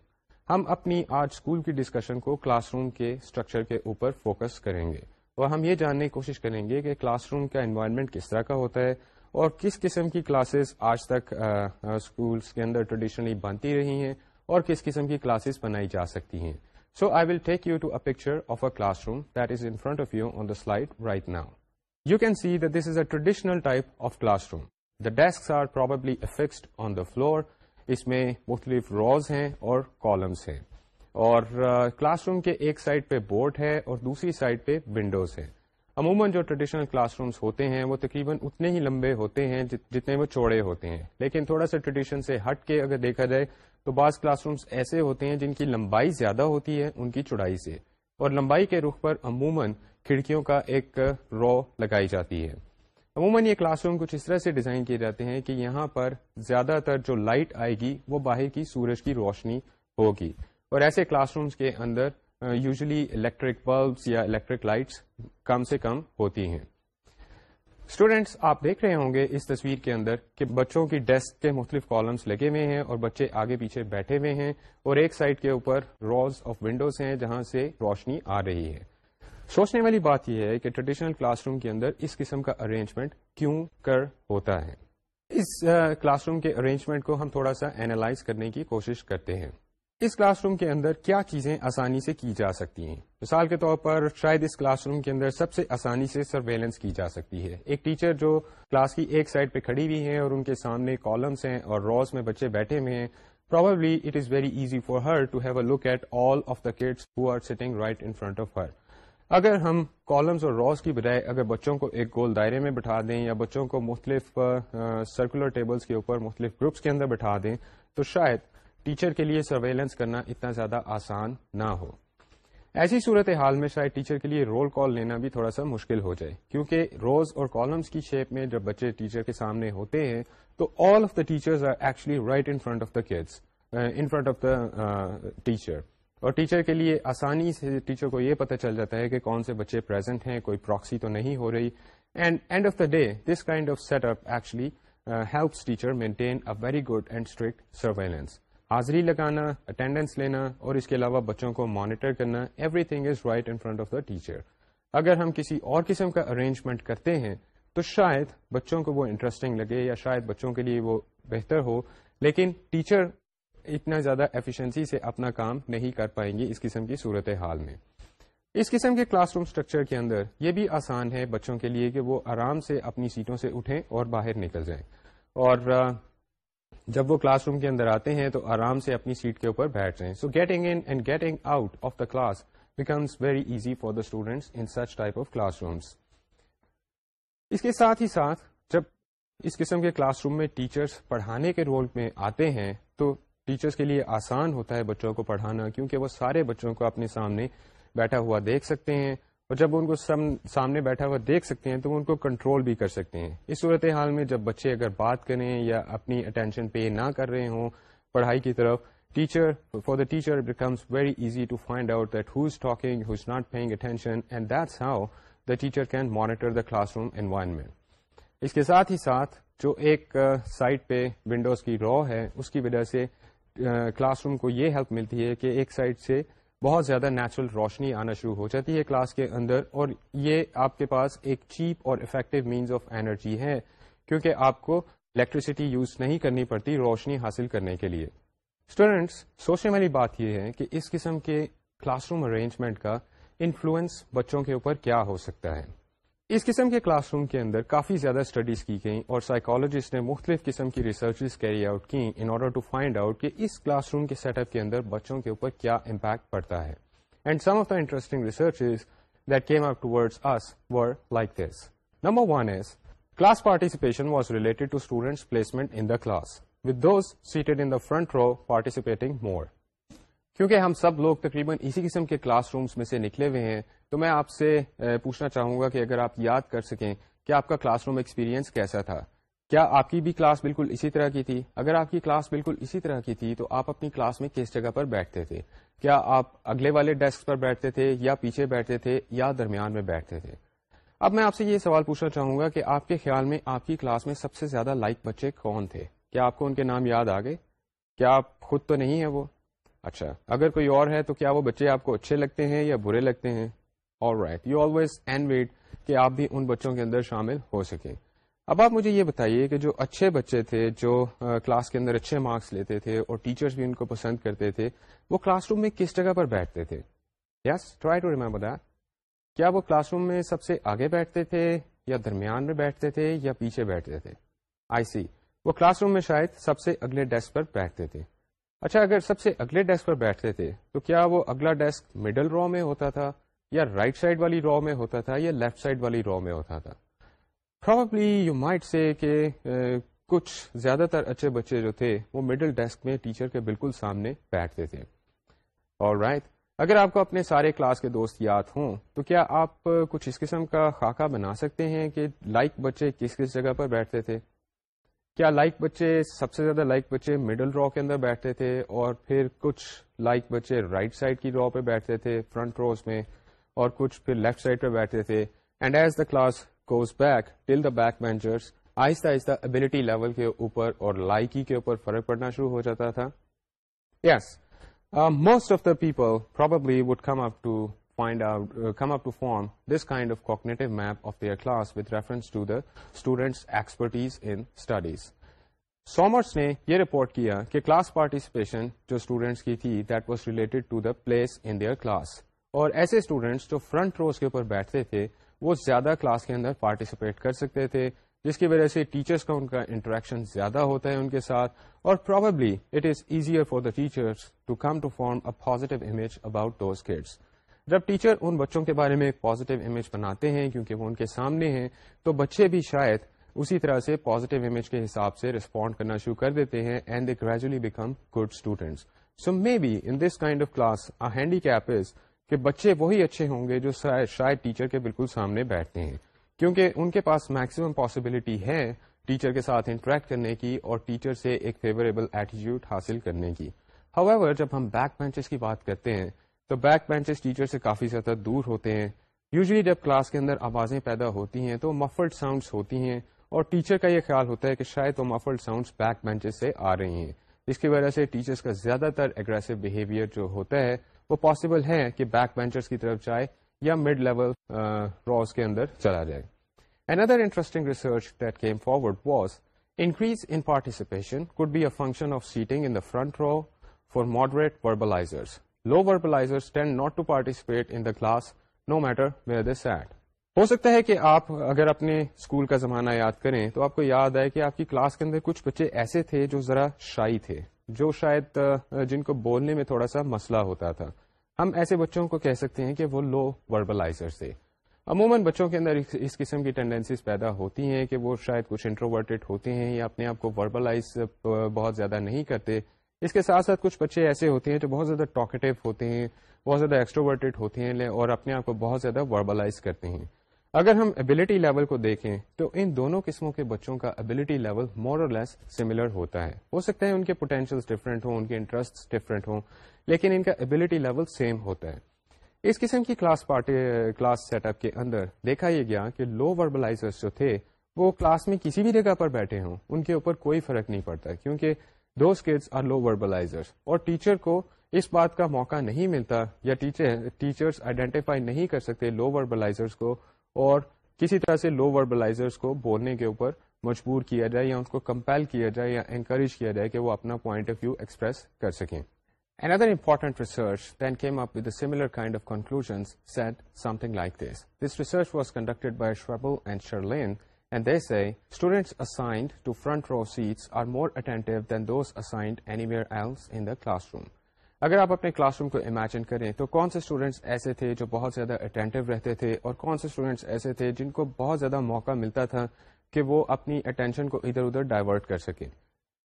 [SPEAKER 2] ہم اپنی آج اسکول کی ڈسکشن کو کلاس روم کے اسٹرکچر کے اوپر فوکس کریں گے اور ہم یہ جاننے کی کوشش کریں گے کہ کلاس روم کا انوائرمنٹ کس طرح کا ہوتا ہے اور کس قسم کی کلاسز آج تک اسکولس کے اندر ٹریڈیشنلی بنتی رہی ہیں اور کس قسم کی کلاسز بنائی جا سکتی ہیں so I will take you to a picture of a classroom that is in front of you on the slide right now you can see that this is a traditional type of classroom the desk are probably affixed on the floor اس میں مختلف روز ہیں اور columns ہیں اور class uh, room کے ایک side پہ board ہے اور دوسری سائڈ پہ ونڈوز ہیں عموماً جو ٹریڈیشنل کلاس رومس ہوتے ہیں وہ تقریباً اتنے ہی لمبے ہوتے ہیں جتنے وہ چوڑے ہوتے ہیں لیکن تھوڑا سا ٹریڈیشن سے ہٹ کے اگر دیکھا جائے تو بعض کلاس رومس ایسے ہوتے ہیں جن کی لمبائی زیادہ ہوتی ہے ان کی چوڑائی سے اور لمبائی کے رخ پر عموماً کھڑکیوں کا ایک رو لگائی جاتی ہے عموماً یہ کلاس روم کچھ اس طرح سے ڈیزائن کیے جاتے ہیں کہ یہاں پر زیادہ تر جو لائٹ آئے گی وہ باہر کی سورج کی روشنی ہوگی اور ایسے کلاس رومس کے اندر یوزلی الیکٹرک بلبس یا الیکٹرک لائٹس کم سے کم ہوتی ہیں اسٹوڈینٹس آپ دیکھ رہے ہوں گے اس تصویر کے اندر کہ بچوں کی ڈیسک کے مختلف کالمس لگے ہوئے ہیں اور بچے آگے پیچھے بیٹھے ہوئے ہیں اور ایک سائڈ کے اوپر روز آف ونڈوز ہیں جہاں سے روشنی آ رہی ہے سوچنے والی بات یہ ہے کہ ٹریڈیشنل کلاس روم کے اندر اس قسم کا ارینجمنٹ کیوں کر ہوتا ہے اس کلاس روم کے ارینجمنٹ کو ہم تھوڑا سا اینالائز کرنے کی کوشش کرتے ہیں اس کلاس روم کے اندر کیا چیزیں آسانی سے کی جا سکتی ہیں مثال کے طور پر شاید اس کلاس روم کے اندر سب سے آسانی سے سرویلنس کی جا سکتی ہے ایک ٹیچر جو کلاس کی ایک سائڈ پہ کھڑی ہوئی ہیں اور ان کے سامنے کالمس ہیں اور روز میں بچے بیٹھے ہوئے ہیں probably it is very easy for her to have a look at all of the kids who are sitting right in front of her اگر ہم کالمز اور روز کی بجائے اگر بچوں کو ایک گول دائرے میں بٹھا دیں یا بچوں کو مختلف سرکولر ٹیبلس کے اوپر مختلف گروپس کے اندر بٹھا دیں تو شاید ٹیچر کے لیے سرویلنس کرنا اتنا زیادہ آسان نہ ہو ایسی صورت حال میں شاید ٹیچر کے لیے رول کال لینا بھی تھوڑا سا مشکل ہو جائے کیونکہ روز اور کالمس کی شیپ میں جب بچے ٹیچر کے سامنے ہوتے ہیں تو all of the teacher teacher اور ٹیچر کے لیے آسانی سے ٹیچر کو یہ پتہ چل جاتا ہے کہ کون سے بچے پرزینٹ ہیں کوئی پراکسی تو نہیں ہو رہی and end of the day this kind of set up actually helps teacher maintain very good and strict surveillance حاضری لگانا اٹینڈنس لینا اور اس کے علاوہ بچوں کو مانیٹر کرنا everything is right in front of the teacher اگر ہم کسی اور قسم کا ارینجمنٹ کرتے ہیں تو شاید بچوں کو وہ انٹرسٹنگ لگے یا شاید بچوں کے لیے وہ بہتر ہو لیکن ٹیچر اتنا زیادہ ایفیشنسی سے اپنا کام نہیں کر پائیں گے اس قسم کی صورت حال میں اس قسم کے کلاس روم اسٹرکچر کے اندر یہ بھی آسان ہے بچوں کے لیے کہ وہ آرام سے اپنی سیٹوں سے اٹھیں اور باہر نکل جائیں اور جب وہ کلاس روم کے اندر آتے ہیں تو آرام سے اپنی سیٹ کے اوپر بیٹھ رہے ہیں so getting in and getting out of the class becomes very easy for the students in such type of classrooms اس کے ساتھ ہی ساتھ جب اس قسم کے کلاس روم میں ٹیچرس پڑھانے کے رول میں آتے ہیں تو ٹیچرس کے لیے آسان ہوتا ہے بچوں کو پڑھانا کیونکہ وہ سارے بچوں کو اپنے سامنے بیٹھا ہوا دیکھ سکتے ہیں اور جب ان کو سامنے بیٹھا ہوا دیکھ سکتے ہیں تو وہ ان کو کنٹرول بھی کر سکتے ہیں اس صورت حال میں جب بچے اگر بات کریں یا اپنی اٹینشن پے نہ کر رہے ہوں پڑھائی کی طرف teacher for the teacher becomes very easy to find out that who is talking who is not paying attention and that's how the teacher can monitor the classroom environment اس کے ساتھ ہی ساتھ جو ایک سائٹ پہ ونڈوز کی را ہے اس کی وجہ سے کلاس روم کو یہ ہیلپ ملتی ہے کہ ایک سائٹ سے بہت زیادہ نیچرل روشنی آنا شروع ہو جاتی ہے کلاس کے اندر اور یہ آپ کے پاس ایک چیپ اور افیکٹو مینز آف انرجی ہے کیونکہ آپ کو الیکٹریسٹی یوز نہیں کرنی پڑتی روشنی حاصل کرنے کے لیے اسٹوڈینٹس سوچنے والی بات یہ ہے کہ اس قسم کے کلاس روم ارینجمنٹ کا انفلوئنس بچوں کے اوپر کیا ہو سکتا ہے اس قسم کے کلاس روم کے اندر کافی زیادہ اسٹڈیز کی گئیں اور سائیکالوجسٹ نے مختلف قسم کی ریسرچز کیری آؤٹ کی in order to find out کہ اس کلاس روم کے سیٹ اپ کے اندر بچوں کے اوپر کیا امپیکٹ پڑتا ہے and some of the interesting researches that came up towards this were like this number one is class participation was related to students placement in the class with those seated in the front row participating more. کیونکہ ہم سب لوگ تقریباً اسی قسم کے classrooms میں سے نکلے ہوئے ہیں تو میں آپ سے پوچھنا چاہوں گا کہ اگر آپ یاد کر سکیں کہ آپ کا کلاس روم ایکسپیرینس کیسا تھا کیا آپ کی بھی کلاس بالکل اسی طرح کی تھی اگر آپ کی کلاس بالکل اسی طرح کی تھی تو آپ اپنی کلاس میں کس جگہ پر بیٹھتے تھے کیا آپ اگلے والے ڈیسک پر بیٹھتے تھے یا پیچھے بیٹھتے تھے یا درمیان میں بیٹھتے تھے اب میں آپ سے یہ سوال پوچھنا چاہوں گا کہ آپ کے خیال میں آپ کی کلاس میں سب سے زیادہ لائک بچے کون تھے کیا آپ کو ان کے نام یاد آ کیا آپ خود تو نہیں ہیں وہ اچھا اگر کوئی اور ہے تو کیا وہ بچے آپ کو اچھے لگتے ہیں یا برے لگتے ہیں right you always and wait کہ آپ بھی ان بچوں کے اندر شامل ہو سکیں اب آپ مجھے یہ بتائیے کہ جو اچھے بچے تھے جو کلاس کے اندر اچھے مارکس لیتے تھے اور ٹیچرز بھی ان کو پسند کرتے تھے وہ کلاس روم میں کس جگہ پر بیٹھتے تھے yes try to remember that کیا وہ کلاس روم میں سب سے آگے بیٹھتے تھے یا درمیان میں بیٹھتے تھے یا پیچھے بیٹھتے تھے آئی سی وہ کلاس روم میں شاید سب سے اگلے ڈیسک پر بیٹھتے تھے اچھا اگر سب سے اگلے ڈیسک پر بیٹھتے تھے تو کیا وہ اگلا ڈیسک مڈل رو میں ہوتا تھا یا رائٹ سائڈ والی رو میں ہوتا تھا یا لیفٹ سائڈ والی رو میں ہوتا تھا پروبلی یو مائٹ سے کہ کچھ زیادہ تر اچھے بچے جو تھے وہ مڈل ڈیسک میں ٹیچر کے بالکل سامنے بیٹھتے تھے اور رائٹ right. اگر آپ کو اپنے سارے کلاس کے دوست یاد ہوں تو کیا آپ کچھ اس قسم کا خاکہ بنا سکتے ہیں کہ لائک like بچے کس کس جگہ پر بیٹھتے تھے کیا لائک بچے سب سے زیادہ لائک بچے مڈل را کے اندر بیٹھتے تھے اور پھر کچھ لائک بچے رائٹ سائڈ کی را پہ بیٹھتے تھے فرنٹ روز میں اور کچھ پھر لیفٹ سائڈ پہ بیٹھتے تھے and as the class goes back till the back benchers آہستہ آہستہ ابلٹی لیول کے اوپر اور لائکی کے اوپر فرق پڑنا شروع ہو جاتا تھا yes most of the people probably would come up to یہ رپورٹ کیا کہ کلاس پارٹیسپیشن جو اسٹوڈینٹس class. اور ایسے اسٹوڈینٹس جو فرنٹ روز کے اوپر بیٹھتے تھے وہ زیادہ کلاس کے اندر پارٹیسپیٹ کر سکتے تھے جس کی وجہ سے ٹیچرس کا ان کا انٹریکشن زیادہ ہوتا ہے ان کے ساتھ اور probably it is easier for the teachers to to come form a positive image about those kids جب ٹیچر ان بچوں کے بارے میں ایک پازیٹیو امیج بناتے ہیں کیونکہ وہ ان کے سامنے ہیں تو بچے بھی شاید اسی طرح سے سے پازیٹیو امیج کے حساب ریسپونڈ کرنا شروع کر دیتے ہیں and they gradually become good students so maybe in this kind of class keep is کہ بچے وہی اچھے ہوں گے جو شاید ٹیچر کے بالکل سامنے بیٹھتے ہیں کیونکہ ان کے پاس میکسیمم پاسبلٹی ہے ٹیچر کے ساتھ انٹریکٹ کرنے کی اور ٹیچر سے ایک فیوریبل ایٹیچیوڈ حاصل کرنے کی ہاویور جب ہم بیک بینچز کی بات کرتے ہیں تو بیک بینچز ٹیچر سے کافی زیادہ دور ہوتے ہیں یوزلی جب کلاس کے اندر آوازیں پیدا ہوتی ہیں تو مفلڈ ساؤنڈس ہوتی ہیں اور ٹیچر کا یہ خیال ہوتا ہے کہ شاید وہ مفلڈ ساؤنڈس بیک بینچز سے آ رہی ہیں جس کی وجہ سے ٹیچرس کا زیادہ تر اگریسو بہیویئر جو ہوتا ہے وہ پاسبل ہے کہ بیک بینچرز کی طرف جائے یا مڈ لیول روز کے اندر چلا جائے اندر interesting research that came forward was increase in participation could be a function of sitting in the front row for moderate verbalizers low verbalizers ہو سکتا ہے کہ آپ اگر اپنے اسکول کا زمانہ یاد کریں تو آپ کو یاد آئے کہ آپ کی کلاس کے اندر کچھ بچے ایسے تھے جو ذرا شائی تھے جو شاید جن کو بولنے میں تھوڑا سا مسئلہ ہوتا تھا ہم ایسے بچوں کو کہہ سکتے ہیں کہ وہ لو وربلائزر تھے عموماً بچوں کے اندر اس قسم کی ٹینڈینسیز پیدا ہوتی ہیں کہ وہ شاید کچھ انٹروورٹیڈ ہوتے ہیں یا اپنے آپ کو وربلائز بہت زیادہ نہیں کرتے اس کے ساتھ ساتھ کچھ بچے ایسے ہوتے ہیں جو بہت زیادہ ٹاکٹیو ہوتے ہیں بہت زیادہ ایکسٹروورٹیڈ ہوتے ہیں اور اپنے آپ کو بہت زیادہ وربلائز کرتے ہیں اگر ہم ابلیٹی لیول کو دیکھیں تو ان دونوں قسموں کے بچوں کا ابیلٹی سملر ہوتا ہے ہو سکتا ہے ان کے پوٹینشیل ڈفرینٹ ہوں ان کے انٹرسٹ ڈفرینٹ ہوں لیکن ان کا ابلٹی لیول سیم ہوتا ہے اس قسم کی class class party set up کے اندر دیکھا یہ گیا کہ لو وربلائزرس جو تھے وہ کلاس میں کسی بھی جگہ پر بیٹھے ہوں ان کے اوپر کوئی فرق نہیں پڑتا کیونکہ دوز کڈس آر لو ورز اور ٹیچر کو اس بات کا موقع نہیں ملتا یا ٹیچرس آئیڈینٹیفائی نہیں کر سکتے لو کو اور کسی طرح سے لو کو بولنے کے اوپر مجبور کیا جائے یا ان کو کمپیل کیا جائے یا انکریج کیا جائے کہ وہ اپنا پوائنٹ آف ویو ایکسپریس کر سکیں and other research research then came up a kind of conclusion set something like this this research was conducted by شربو and شرل اگر آپ اپنے کلاس روم کو امیجن کریں تو کون سے اسٹوڈینٹس ایسے تھے جو بہت زیادہ اٹینٹو رہتے تھے اور کون سے اسٹوڈینٹس ایسے تھے جن کو بہت زیادہ موقع ملتا تھا کہ وہ اپنی اٹینشن کو ادھر ادھر ڈائیورٹ کر سکیں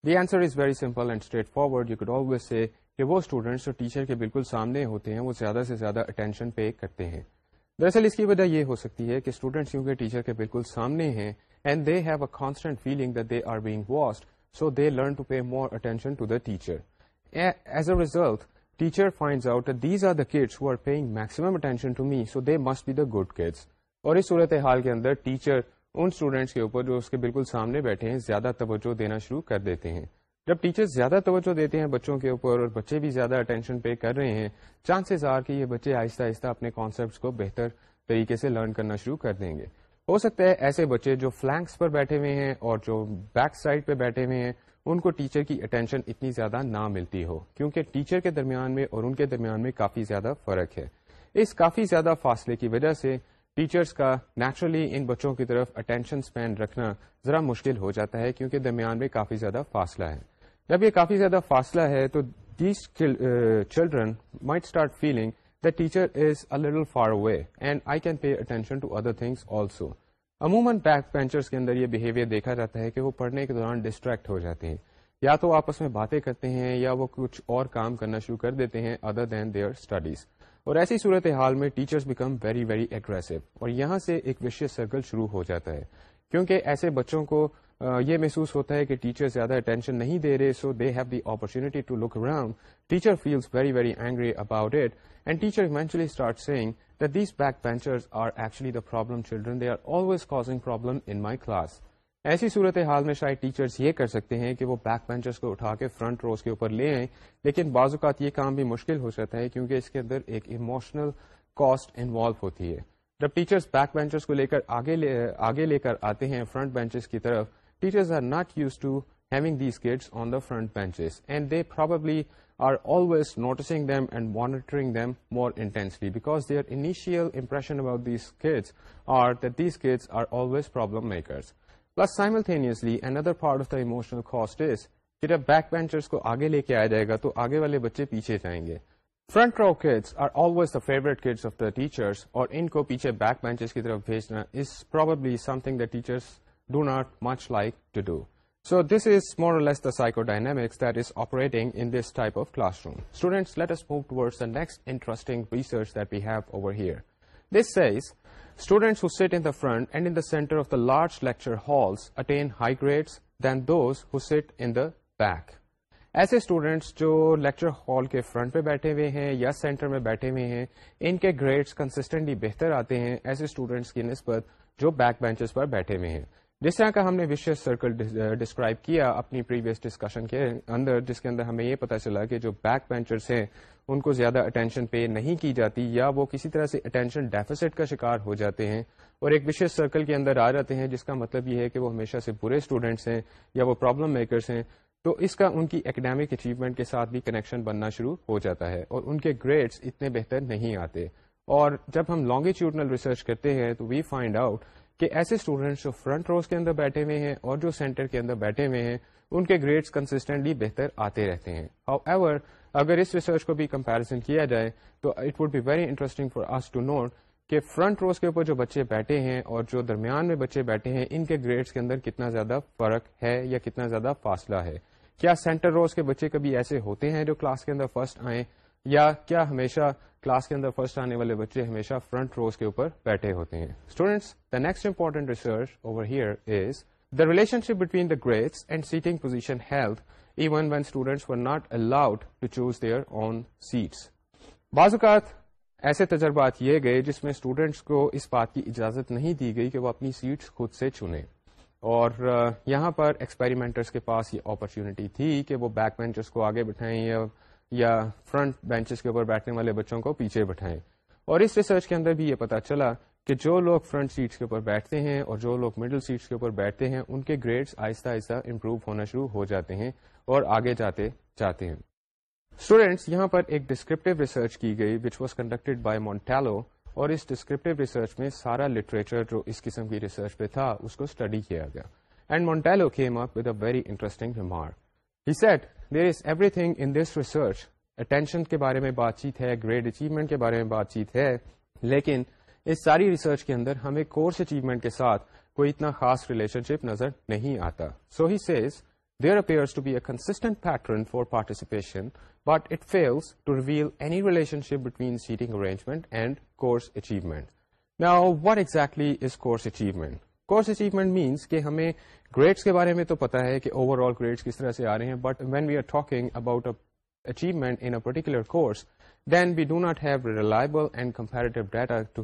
[SPEAKER 2] the answer is very simple and straightforward you could always say کہ وہ اسٹوڈینٹس جو ٹیچر کے بالکل سامنے ہوتے ہیں وہ زیادہ سے زیادہ اٹینشن پے کرتے ہیں دراصل اس کی وجہ یہ ہو سکتی ہے کہ اسٹوڈینٹس کیونکہ ٹیچر کے بالکل سامنے ہیں and they have a constant feeling that they are being watched so they learn to pay more attention to the teacher as a result teacher finds out these are the kids who are paying maximum attention to me so they must be the good kids اور اس صورت حال کے اندر teacher ان students کے اوپر جو اس کے بالکل سامنے بیٹھے ہیں زیادہ توجہ دینا شروع کر دیتے ہیں جب ٹیچر زیادہ توجہ دیتے ہیں بچوں کے اوپر اور بچے بھی زیادہ اٹینشن پے کر رہے ہیں چانسز آر کہ یہ بچے آہستہ آہستہ اپنے کانسیپٹس کو بہتر طریقے سے لرن کرنا شروع کر دیں گے ہو سکتا ہے ایسے بچے جو فلینکس پر بیٹھے ہوئے ہیں اور جو بیک سائڈ پہ بیٹھے ہوئے ہیں ان کو ٹیچر کی اٹینشن اتنی زیادہ نہ ملتی ہو کیونکہ ٹیچر کے درمیان میں اور ان کے درمیان میں کافی زیادہ فرق ہے اس کافی زیادہ فاصلے کی وجہ سے ٹیچرس کا نیچرلی ان بچوں کی طرف اٹینشن اسپین رکھنا ذرا مشکل ہو جاتا ہے کیونکہ درمیان میں کافی زیادہ فاصلہ ہے جب یہ کافی زیادہ فاصلہ ہے تو these children might start feeling the teacher is a little far away and I can pay attention to other things also عموماً بیک کے اندر یہ بہیویئر دیکھا جاتا ہے کہ وہ پڑھنے کے دوران ڈسٹریکٹ ہو جاتے ہیں یا تو آپس میں باتیں کرتے ہیں یا وہ کچھ اور کام کرنا شروع کر دیتے ہیں ادر دین دیئر اسٹڈیز اور ایسی صورت حال میں teachers become very very aggressive اور یہاں سے ایک وشیش سرکل شروع ہو جاتا ہے کیونکہ ایسے بچوں کو یہ محسوس ہوتا ہے کہ ٹیچر زیادہ اٹینشن نہیں دے رہے so they have the opportunity to look around teacher feels very very angry about it and teacher eventually start seeing that these back are actually the problem children they are always causing problem in my class ایسی صورت حال میں شاید teachers یہ کر سکتے ہیں کہ وہ بیک پینچرس کو اٹھا کے فرنٹ روز کے اوپر لے آئیں لیکن بعض اوقات یہ کام بھی مشکل ہو سکتا ہے کیونکہ اس کے اندر ایک ایموشنل کاسٹ انوالو ہوتی ہے جب ٹیچرس بیک بینچرس کو لے لے, لے کر کر آگے آگے آتے ہیں فرنٹ بینچز کی طرف teachers are not use to having these kids on the front benches and they probably are always noticing them and monitoring them more intensely because their initial impression about these kids are that these kids are always problem makers plus simultaneously another part of the emotional cost is کہ جب back benchers کو آگے لے کے آیا جائے گا تو آگے والے بچے پیچھے جائیں گے front row kids are always the favourite kids of the teachers اور ان کو پیچھے بیک بینچز کی طرف بھیجنا is something the teachers do not much like to do so this is more less the psychodynamics is operating in this type of classroom students let's move towards the next interesting research that we have over here this says students who sit in front and in the centre of the large lecture halls attain high grades than those who sit in the back ایسے students جو lecture hall کے front پہ بیٹھے ہوئے ہیں یا centre میں بیٹھے ہوئے ہیں ان کے گریڈس کنسٹینٹلی بہتر آتے ہیں ایسے اسٹوڈینٹس کی نسبت جو بیک بینچز پر بیٹھے ہوئے ہیں جس طرح کا ہم نے سرکل ڈسکرائب کیا اپنی پریویس ڈسکشن کے اندر جس کے اندر ہمیں یہ پتا چلا کہ جو بیک بینچرس ہیں ان کو زیادہ اٹینشن پے نہیں کی جاتی یا وہ کسی طرح سے اٹینشن ڈیفیسٹ کا شکار ہو جاتے ہیں اور ایک وشیش سرکل کے اندر آ جاتے ہیں جس کا مطلب یہ ہے کہ وہ ہمیشہ سے برے اسٹوڈینٹس ہیں یا وہ پرابلم میکرس ہیں تو اس کا ان کی اکیڈیمک اچیومنٹ کے ساتھ بھی کنیکشن بننا شروع ہو جاتا ہے اور ان کے گریڈس اتنے بہتر نہیں آتے اور جب ہم لانگیچیوڈنل ریسرچ کرتے ہیں تو وی فائنڈ آؤٹ کہ ایسے اسٹوڈینٹس جو فرنٹ روز کے اندر بیٹھے ہوئے ہیں اور جو سینٹر کے اندر بیٹھے ہوئے ہیں ان کے گریڈس کنسٹینٹلی بہتر آتے رہتے ہیں ہاؤ ایور اگر اس ریسرچ کو بھی کمپیرزن کیا جائے تو it would be very interesting for us to note کہ فرنٹ روز کے اوپر جو بچے بیٹھے ہیں اور جو درمیان میں بچے بیٹھے ہیں ان کے گریڈس کے اندر کتنا زیادہ فرق ہے یا کتنا زیادہ فاصلہ ہے کیا سینٹر روز کے بچے کبھی ایسے ہوتے ہیں جو کلاس کے اندر فرسٹ آئیں یا کیا ہمیشہ کلاس کے اندر فرسٹ آنے والے بچے ہمیشہ فرنٹ روز کے اوپر بیٹھے ہوتے ہیں students the next important research over here is the relationship between the grades and seating position held even when students were not allowed to choose their own seats بعض اوقات ایسے تجربات یہ گئے جس میں اسٹوڈینٹس کو اس بات کی اجازت نہیں دی گئی کہ وہ اپنی سیٹس خود سے چنیں اور یہاں پر ایکسپیریمنٹرس کے پاس یہ اپرچونٹی تھی کہ وہ بیک بینچز کو آگے بٹھائیں یا فرنٹ بینچز کے اوپر بیٹھنے والے بچوں کو پیچھے بٹھائیں اور اس ریسرچ کے اندر بھی یہ پتا چلا کہ جو لوگ فرنٹ سیٹس کے اوپر بیٹھتے ہیں اور جو لوگ مڈل سیٹس کے اوپر بیٹھتے ہیں ان کے گریڈس آہستہ آہستہ امپروو ہونا شروع ہو جاتے ہیں اور آگے جاتے جاتے ہیں اسٹوڈینٹس یہاں پر ایک ڈسکرپٹیو ریسرچ کی گئی which was conducted by Montalvo اور اس ڈسکرپٹیو ریسرچ میں سارا لٹریچر جو اس قسم کی ریسرچ پہ تھا اس کو اسٹڈی کیا گیا and Montello came up with a very interesting remark he said there is everything in this research attention کے بارے میں بات چیت ہے گریڈ اچیومنٹ کے بارے میں بات چیت ہے لیکن اس ساری ریسرچ کے اندر ہمیں کورس اچیومنٹ کے ساتھ کوئی اتنا خاص ریلیشن شپ نظر نہیں آتا so he says there appears to be a constant pattern for participation but it fails to reveal any relationship between seating arrangement and course achievement میں آؤ what exactly is course achievement course achievement means کہ ہمیں grades کے بارے میں تو پتا ہے کہ اوور آل گریڈ کس طرح سے آ رہے ہیں but when we are talking about achievement in a particular course then we do not have reliable and comparative data to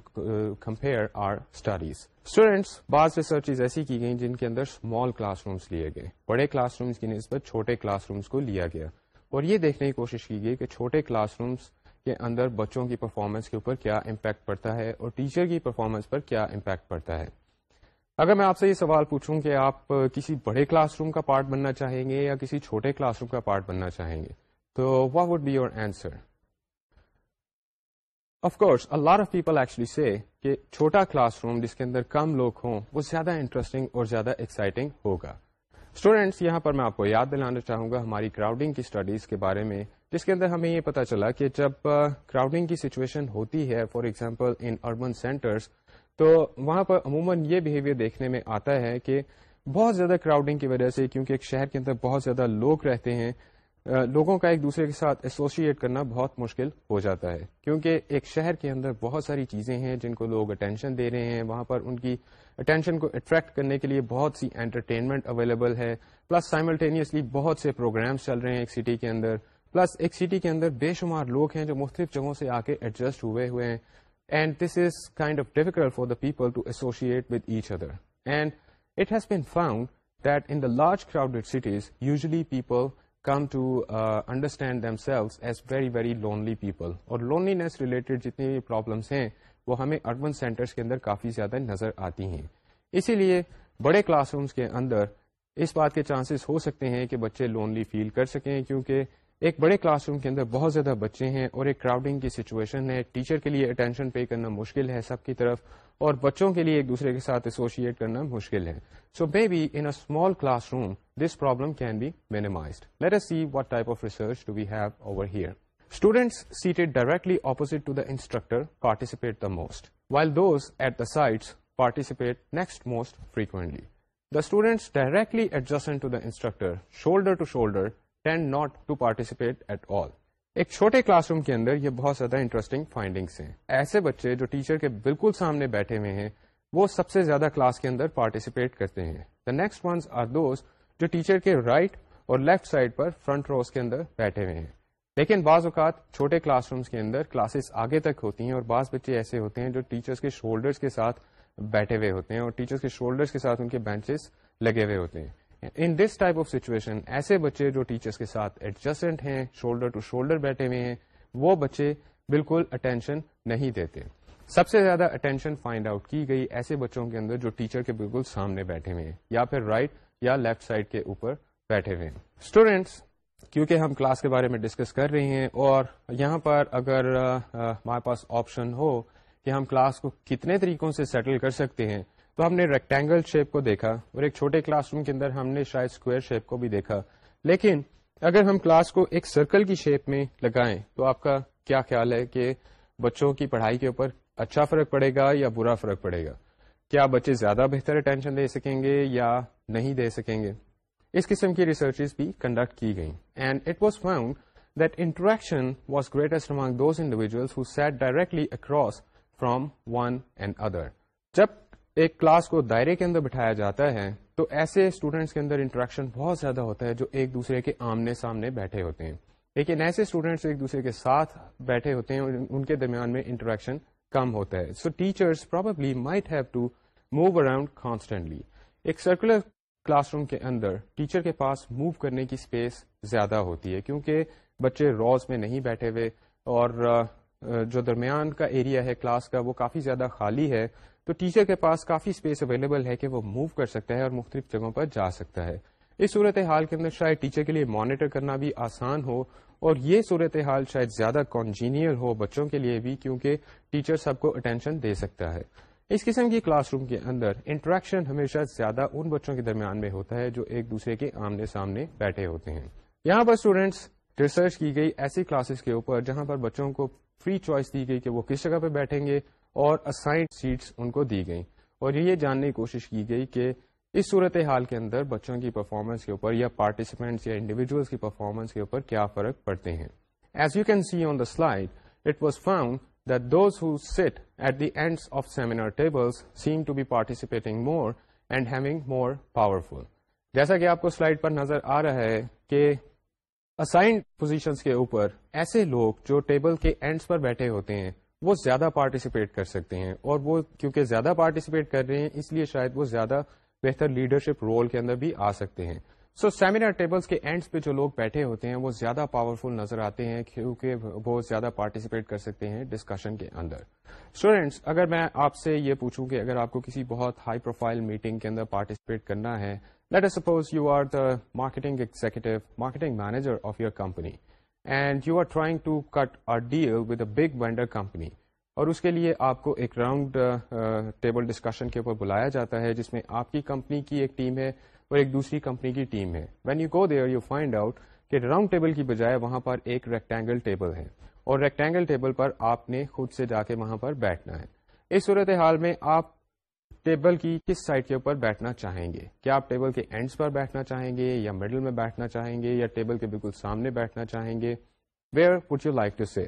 [SPEAKER 2] compare our studies students بعض ریسرچز ایسی کی گئیں جن کے اندر اسمال کلاس رومس لیے گئے بڑے کلاس رومس کی نسبت چھوٹے کلاس رومس کو لیا گیا اور یہ دیکھنے کی کوشش کی گئی کہ چھوٹے کلاس رومس کے اندر بچوں کی پرفارمنس کے اوپر کیا امپیکٹ پڑتا ہے اور ٹیچر کی پرفارمنس پر کیا امپیکٹ پڑتا ہے اگر میں آپ سے یہ سوال پوچھوں کہ آپ کسی بڑے کلاس روم کا پارٹ بننا چاہیں گے یا کسی چھوٹے کلاس روم کا پارٹ بننا چاہیں گے تو what would be your answer of course a lot of people actually say کہ چھوٹا کلاس روم جس کے اندر کم لوگ ہوں وہ زیادہ انٹرسٹنگ اور زیادہ ایکسائٹنگ ہوگا اسٹوڈینٹس یہاں پر میں آپ کو یاد دلانا چاہوں گا ہماری کراؤڈنگ کی اسٹڈیز کے بارے میں جس کے اندر ہمیں یہ پتا چلا کہ جب کراؤڈنگ کی سچویشن ہوتی ہے for example in urban centres تو وہاں پر عموماً یہ بہیویئر دیکھنے میں آتا ہے کہ بہت زیادہ کراؤڈنگ کی وجہ سے کیونکہ ایک شہر کے اندر بہت زیادہ لوگ رہتے ہیں لوگوں کا ایک دوسرے کے ساتھ ایسوسیٹ کرنا بہت مشکل ہو جاتا ہے کیونکہ ایک شہر کے اندر بہت ساری چیزیں ہیں جن کو لوگ اٹینشن دے رہے ہیں وہاں پر ان کی اٹینشن کو اٹریکٹ کرنے کے لیے بہت سی انٹرٹینمنٹ اویلیبل ہے پلس سائملٹینیسلی بہت سے پروگرامس چل رہے ہیں ایک سٹی کے اندر پلس ایک سٹی کے اندر بے شمار لوگ ہیں جو مختلف جگہوں سے آ کے ایڈجسٹ ہوئے ہوئے ہیں and this is kind of difficult for the people to associate with each other and it has been found that in the large crowded cities usually people come to understand themselves as very very lonely people اور loneliness related جتنی بھی problems ہیں وہ ہمیں urban centres کے اندر کافی زیادہ نظر آتی ہیں اسی لیے بڑے کلاس رومس کے اندر اس بات کے چانسز ہو سکتے ہیں کہ بچے لونلی فیل کر سکیں کیونکہ ایک بڑے کلاس روم کے اندر بہت زیادہ بچے ہیں اور ایک کراؤڈنگ کی سچویشن ہے ٹیچر کے لیے اٹینشن پے کرنا مشکل ہے سب کی طرف اور بچوں کے لیے ایک دوسرے کے ساتھ ایسوسیٹ کرنا مشکل ہے so may be in small classroom this problem can be minimised let's see what type of research to we have over here students seated directly opposite to the instructor participate the most while those at the sides participate next most frequently the students directly adjacent to the instructor shoulder to shoulder tend not to participate at all ایک چھوٹے class room کے اندر یہ بہت زیادہ interesting findings ہیں ایسے بچے جو ٹیچر کے بالکل سامنے بیٹھے ہوئے ہیں وہ سب سے زیادہ کلاس کے اندر پارٹیسپیٹ کرتے ہیں the next ones are those جو ٹیچر کے رائٹ right اور لیفٹ سائڈ پر فرنٹ روز کے اندر بیٹھے ہوئے ہیں لیکن بعض اوقات چھوٹے کلاس رومس کے اندر کلاسز آگے تک ہوتی ہیں اور بعض بچے ایسے ہوتے ہیں جو ٹیچرس کے شولڈرس کے ساتھ بیٹھے ہوئے ہوتے ہیں اور ٹیچرس کے شولڈرس کے ساتھ ان کے بینچز لگے ہوئے ہوتے ہیں in this type of situation ایسے بچے جو ٹیچرس کے ساتھ ایڈجسٹنٹ ہیں شولڈر ٹو شولڈر بیٹھے ہوئے ہیں وہ بچے بالکل اٹینشن نہیں دیتے سب سے زیادہ اٹینشن فائنڈ آؤٹ کی گئی ایسے بچوں کے اندر جو ٹیچر کے بالکل سامنے بیٹھے ہوئے ہیں یا پھر رائٹ یا لیفٹ سائڈ کے اوپر بیٹھے ہوئے ہیں اسٹوڈینٹس کیونکہ ہم کلاس کے بارے میں ڈسکس کر رہے ہیں اور یہاں پر اگر ہمارے پاس آپشن ہو کہ ہم کلاس کو کتنے طریقوں سے سیٹل کر سکتے ہیں تو ہم نے ریکٹینگل شیپ کو دیکھا اور ایک چھوٹے کلاس روم کے اندر ہم نے شاید شیپ کو بھی دیکھا لیکن اگر ہم کلاس کو ایک سرکل کی شیپ میں لگائیں تو آپ کا کیا خیال ہے کہ بچوں کی پڑھائی کے اوپر اچھا فرق پڑے گا یا برا فرق پڑے گا کیا بچے زیادہ بہتر اٹینشن دے سکیں گے یا نہیں دے سکیں گے اس قسم کی ریسرچ بھی کنڈکٹ کی گئیں and it was found that interaction was greatest those individuals directly across from one and other جب ایک کلاس کو دائرے کے اندر بٹھایا جاتا ہے تو ایسے اسٹوڈینٹس کے اندر انٹریکشن بہت زیادہ ہوتا ہے جو ایک دوسرے کے آمنے سامنے بیٹھے ہوتے ہیں لیکن ایسے اسٹوڈینٹس ایک دوسرے کے ساتھ بیٹھے ہوتے ہیں ان کے درمیان میں انٹریکشن کم ہوتا ہے so teachers probably might have to move around constantly ایک سرکولر کلاس روم کے اندر ٹیچر کے پاس موو کرنے کی اسپیس زیادہ ہوتی ہے کیونکہ بچے روز میں نہیں بیٹھے ہوئے اور جو درمیان کا ایریا ہے کلاس کا وہ کافی زیادہ خالی ہے تو ٹیچر کے پاس کافی اسپیس اویلیبل ہے کہ وہ موو کر سکتا ہے اور مختلف جگہوں پر جا سکتا ہے اس صورت حال کے اندر شاید ٹیچر کے لیے مانیٹر کرنا بھی آسان ہو اور یہ صورت حال شاید زیادہ کانجینئر ہو بچوں کے لیے بھی کیونکہ ٹیچر سب کو اٹینشن دے سکتا ہے اس قسم کی کلاس روم کے اندر انٹریکشن ہمیشہ زیادہ ان بچوں کے درمیان میں ہوتا ہے جو ایک دوسرے کے آمنے سامنے بیٹھے ہوتے ہیں یہاں پر اسٹوڈینٹس ریسرچ کی گئی ایسی کلاسز کے اوپر جہاں پر بچوں کو فری چوائس دی گئی کہ وہ کس جگہ پہ بیٹھیں گے اور اسائنڈ سیٹس ان کو دی گئیں اور یہ جاننے کی کوشش کی گئی کہ اس صورت حال کے اندر بچوں کی پرفارمنس کے اوپر یا پارٹیسپینٹس یا انڈیویجلس کی پرفارمنس کے اوپر کیا فرق پڑتے ہیں as you can see on the slide it was found who at the end of seminar table tables to be participating more and having more more powerful. جیسا کہ آپ کو سلائڈ پر نظر آ رہا ہے کہ اسائنڈ پوزیشنس کے اوپر ایسے لوگ جو ٹیبل کے اینڈس پر بیٹھے ہوتے ہیں وہ زیادہ پارٹیسپیٹ کر سکتے ہیں اور وہ کیونکہ زیادہ پارٹیسپیٹ کر رہے ہیں اس لیے شاید وہ زیادہ بہتر لیڈرشپ رول کے اندر بھی آ سکتے ہیں سو سیمینار ٹیبلس کے اینڈز پہ جو لوگ بیٹھے ہوتے ہیں وہ زیادہ پاورفل نظر آتے ہیں کیونکہ وہ زیادہ پارٹیسپیٹ کر سکتے ہیں ڈسکشن کے اندر اسٹوڈینٹس اگر میں آپ سے یہ پوچھوں کہ اگر آپ کو کسی بہت ہائی پروفائل میٹنگ کے اندر پارٹیسپیٹ کرنا ہے let us suppose you are the marketing executive marketing manager of your company and you are trying big vendor اور اس کے لیے آپ کو ایک راؤنڈ ٹیبل ڈسکشن کے اوپر بلایا جاتا ہے جس میں آپ کی کمپنی کی ایک ٹیم ہے اور ایک دوسری کمپنی کی ٹیم ہے when you go there you find out کہ راؤنڈ ٹیبل کی بجائے وہاں پر ایک ریکٹینگل ٹیبل ہے اور ریکٹینگل ٹیبل پر آپ نے خود سے جا کے وہاں پر بیٹھنا ہے اس صورت حال میں آپ ٹیبل کی کس سائڈ کے اوپر بیٹھنا چاہیں گے کیا آپ ٹیبل کے اینڈس پر بیٹھنا چاہیں گے یا مڈل میں بیٹھنا چاہیں گے یا ٹیبل کے بالکل سامنے بیٹھنا چاہیں گے where would you like to see